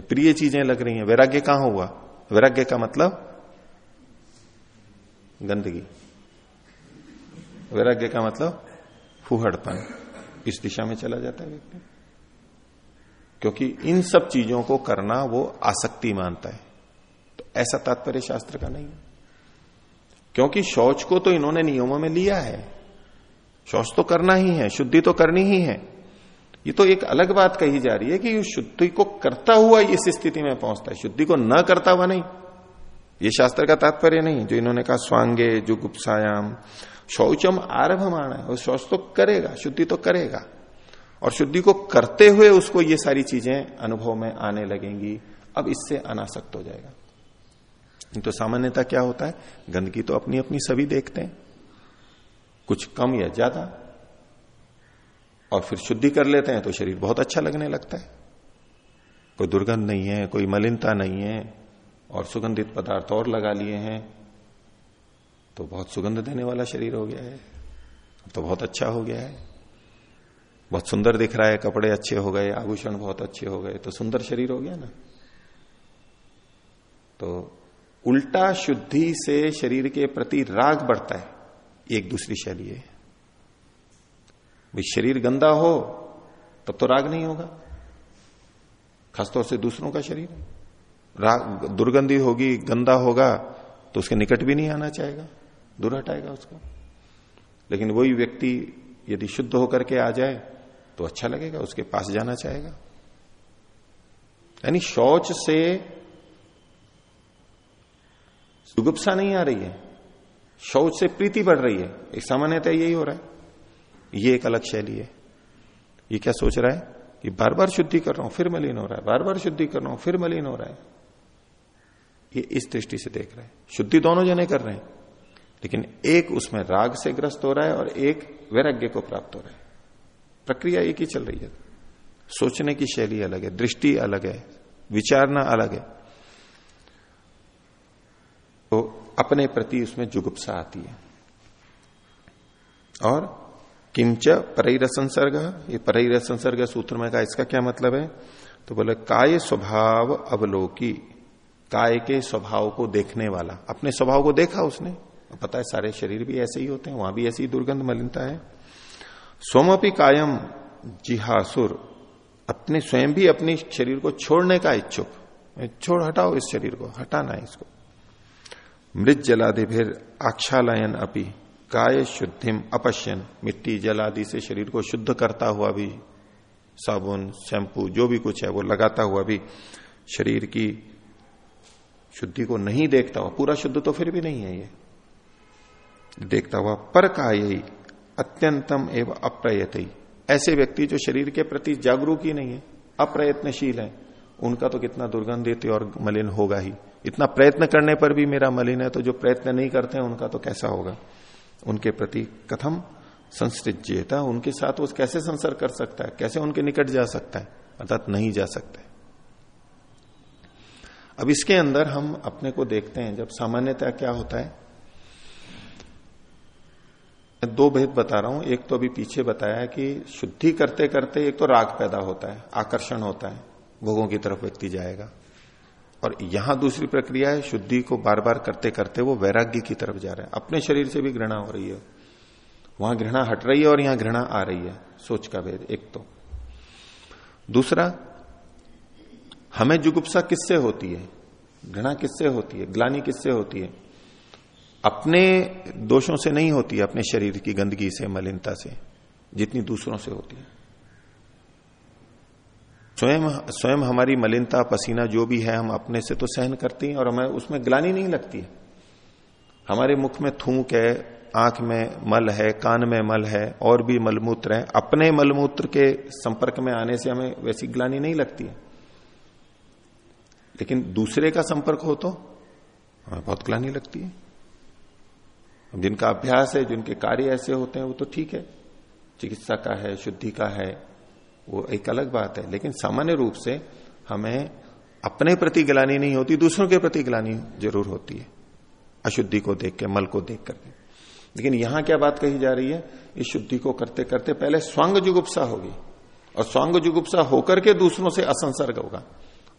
प्रिय चीज़ें लग रही हैं। वैराग्य कहाँ हुआ? वैराग्य का मतलब? गंदगी। वैराग्य का मतलब? फूहड़पन। इस दिशा में चला जाता है व्यक्ति। क्योंकि इन सब चीज़ों को करना वो आसक्ति मानता है। ऐसा तात्पर्य शास्त्र का नहीं क्योंकि शौच को तो इन्होंने नियमों में लिया है। शौच तो करना ही है, शुद्धि तो करनी ही है। ये तो एक अलग बात कही जा रही है कि शुद्धि को करता हुआ इस स्थिति में पहुँचता है। शुद्धि को न करता हुआ नहीं। ये शास्त्र का तात्पर्य नहीं, जो इन्होंने कहा, स्वांगे जो जुगुप्सायाम। शौचम आरभ आरभमाण है शौच तो करेगा, शुद्धि तो करेगा। और शुद्धि को करते हुए उसको ये सारी चीज़ें अनुभव में आने लगेंगी। अब इससे अनासक्त हो जाएगा। तो सामान्यता क्या होता है? गंदगी तो अपनी अपनी सभी देखते हैं। कुछ कम या ज़्यादा। और फिर शुद्धि कर लेते हैं तो शरीर बहुत अच्छा लगने लगता है। कोई दुर्गंध नहीं है, कोई मलिनता नहीं है, और सुगंधित पदार्थ और लगा लिए हैं तो बहुत सुगंध देने वाला शरीर हो गया है। तो बहुत अच्छा हो गया है। बहुत सुंदर दिख रहा है, कपड़े अच्छे हो गए, आभूषण बहुत अच्छे हो गए तो सुंदर शरीर हो गया ना। तो उल्टा शुद्धि से शरीर के प्रति राग बढ़ता है एक दूसरी शैली है। भाई, शरीर गंदा हो, तब तो राग नहीं होगा। खासतौर से दूसरों का शरीर। राग दुर्गंधी होगी, गंदा होगा तो उसके निकट भी नहीं आना चाहेगा, दूर हटाएगा उसको। लेकिन वही व्यक्ति यदि शुद्ध होकर के आ जाए तो अच्छा लगेगा, उसके पास जाना चाहेगा। यानी शौच से सुगुप्सा नहीं आ रही है। शौच से प्रीति बढ़ रही है। एक सामान्यतः यही हो रहा है। ये एक अलग शैली है। ये क्या सोच रहा है कि बार बार शुद्धि कर रहा हूँ, फिर मलिन हो रहा है। बार बार शुद्धि कर रहा हूँ, फिर मलिन हो रहा है। ये इस दृष्टि से देख रहे हैं। शुद्धि दोनों जने कर रहे हैं। लेकिन एक उसमें राग से ग्रस्त हो रहा है और एक वैराग्य को प्राप्त हो रहा है। प्रक्रिया एक ही चल रही है। सोचने की शैली अलग है, दृष्टि अलग है, विचारना अलग है। तो अपने प्रति उसमें जुगुप्सा आती है। और किंच परैर संसर्ग ये परैर संसर्ग सूत्र में का इसका क्या मतलब है? तो बोले, काय स्वभाव अवलोकी, काय के स्वभाव को देखने वाला। अपने स्वभाव को देखा उसने। पता है, सारे शरीर भी ऐसे ही होते हैं, वहाँ भी ऐसी दुर्गंध मलिनता है। सोमपी कायम जिहासुर, अपने स्वयं भी अपने शरीर को छोड़ने का इच्छुक। छोड़, हटाओ इस शरीर को, हटाना है इसको। मृत जलादि फिर आक्षालयन अपी काय शुद्धिम अपश्यन। मिट्टी जलादि से शरीर को शुद्ध करता हुआ भी, साबुन शैंपू जो भी कुछ है, वो लगाता हुआ भी शरीर की शुद्धि को नहीं देखता हुआ, पूरा शुद्ध तो फिर भी नहीं है ये। देखता हुआ पर का यही अत्यंतम एवं अप्रयत। ऐसे व्यक्ति जो शरीर के प्रति जागरूक ही नहीं है, अप्रयत्नशील है, उनका तो कितना दुर्गंधित और मलिन होगा ही। इतना प्रयत्न करने पर भी मेरा मलिन है तो जो प्रयत्न नहीं करते हैं, उनका तो कैसा होगा? उनके प्रति कथम संसृज्यता, उनके साथ वो कैसे संसर्ग कर सकता है? कैसे उनके निकट जा सकता है? अर्थात नहीं जा सकता। अब इसके अंदर हम अपने को देखते हैं, जब सामान्यतः क्या होता है। मैं दो भेद बता रहा हूँ। एक तो अभी पीछे बताया कि शुद्धि करते करते एक तो राग पैदा होता है, आकर्षण होता है, भोगों की तरफ़ व्यक्ति जाएगा। और यहाँ दूसरी प्रक्रिया है, शुद्धि को बार बार करते करते वो वैराग्य की तरफ़ जा रहा है। अपने शरीर से भी घृणा हो रही है। वहाँ घृणा हट रही है और यहाँ घृणा आ रही है। सोच का भेद, एक तो। दूसरा, हमें जुगुप्सा किससे होती है? घृणा किससे होती है? ग्लानी किससे होती है? अपने दोषों से नहीं होती है, अपने शरीर की गंदगी से, मलिनता से, जितनी दूसरों से होती है। स्वयं स्वयं हमारी मलिनता, पसीना जो भी है, हम अपने से तो सहन करते हैं और हमें उसमें ग्लानी नहीं लगती। है हमारे मुख में थूक है, आँख में मल है, कान में मल है, और भी मलमूत्र है। अपने मलमूत्र के संपर्क में आने से हमें वैसी ग्लानी नहीं लगती है। लेकिन दूसरे का संपर्क हो तो हमें बहुत ग्लानी लगती है। जिनका अभ्यास है, जिनके कार्य ऐसे होते हैं, वो तो ठीक है। चिकित्सा का है, शुद्धि का है वो एक अलग बात है। लेकिन सामान्य रूप से हमें अपने प्रति गिलानी नहीं होती, दूसरों के प्रति गिलानी ज़रूर होती है। अशुद्धि को देख के, मल को देख करके। लेकिन यहाँ क्या बात कही जा रही है? इस शुद्धि को करते करते पहले स्वांग जुगुप्सा होगी। और स्वांग जुगुप्सा होकर के दूसरों से असंसर्ग होगा।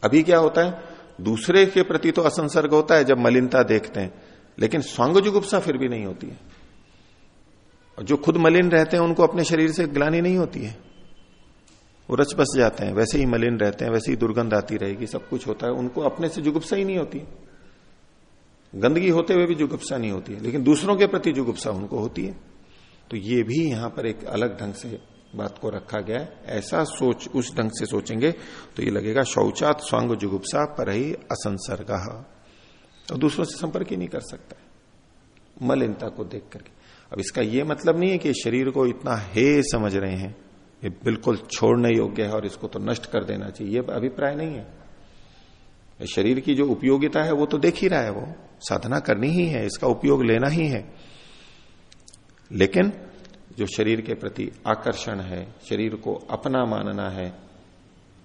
अभी क्या होता है? दूसरे के प्रति तो असंसर्ग होता है जब मलिनता देखते हैं। लेकिन स्वांग जुगुप्सा फिर भी नहीं होती है। और जो खुद मलिन रहते हैं, उनको अपने शरीर से ग्लानी नहीं होती है। वो रच बस जाते हैं, वैसे ही मलिन रहते हैं, वैसे ही दुर्गंध आती रहेगी, सब कुछ होता है। उनको अपने से जुगुप्सा ही नहीं होती। गंदगी होते हुए भी जुगुप्सा नहीं होती है, लेकिन दूसरों के प्रति जुगुप्सा उनको होती है। तो ये भी यहाँ पर एक अलग ढंग से बात को रखा गया है। ऐसा सोच, उस ढंग से सोचेंगे तो ये लगेगा, शौचात स्वांग जुगुप्सा पर ही असंसर्ग। तो दूसरों से संपर्क ही नहीं कर सकता मलिनता को देख करके। अब इसका यह मतलब नहीं है कि शरीर को इतना हे समझ रहे हैं। ये बिल्कुल छोड़ने योग्य है और इसको तो नष्ट कर देना चाहिए, ये अभिप्राय नहीं है। शरीर की जो उपयोगिता है, वो तो देख ही रहा है, वो साधना करनी ही है, इसका उपयोग लेना ही है। लेकिन जो शरीर के प्रति आकर्षण है, शरीर को अपना मानना है,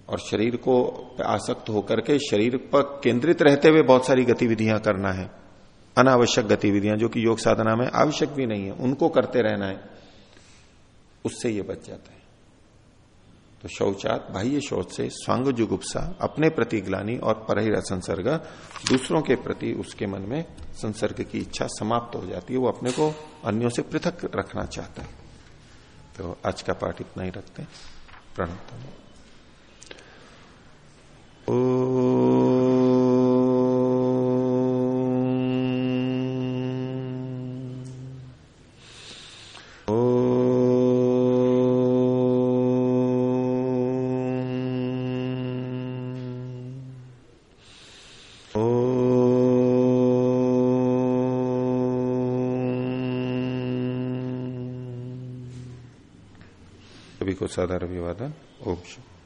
और शरीर को आसक्त होकर के शरीर पर केंद्रित रहते हुए बहुत सारी गतिविधियाँ करना है, अनावश्यक गतिविधियाँ, जो कि योग साधना में आवश्यक भी नहीं है, उनको करते रहना है, उससे ये बच जाता है। तो शौचात, बाह्य शौच से स्वांग जुगुप्सा अपने प्रति ग्लानी और परहिर संसर्ग, दूसरों के प्रति उसके मन में संसर्ग की इच्छा समाप्त हो जाती है, वो अपने को अन्यों से पृथक रखना चाहता है। तो आज का पाठ इतना ही रखते हैं। प्रणतम। सभी को साधारण अभिवादन ओम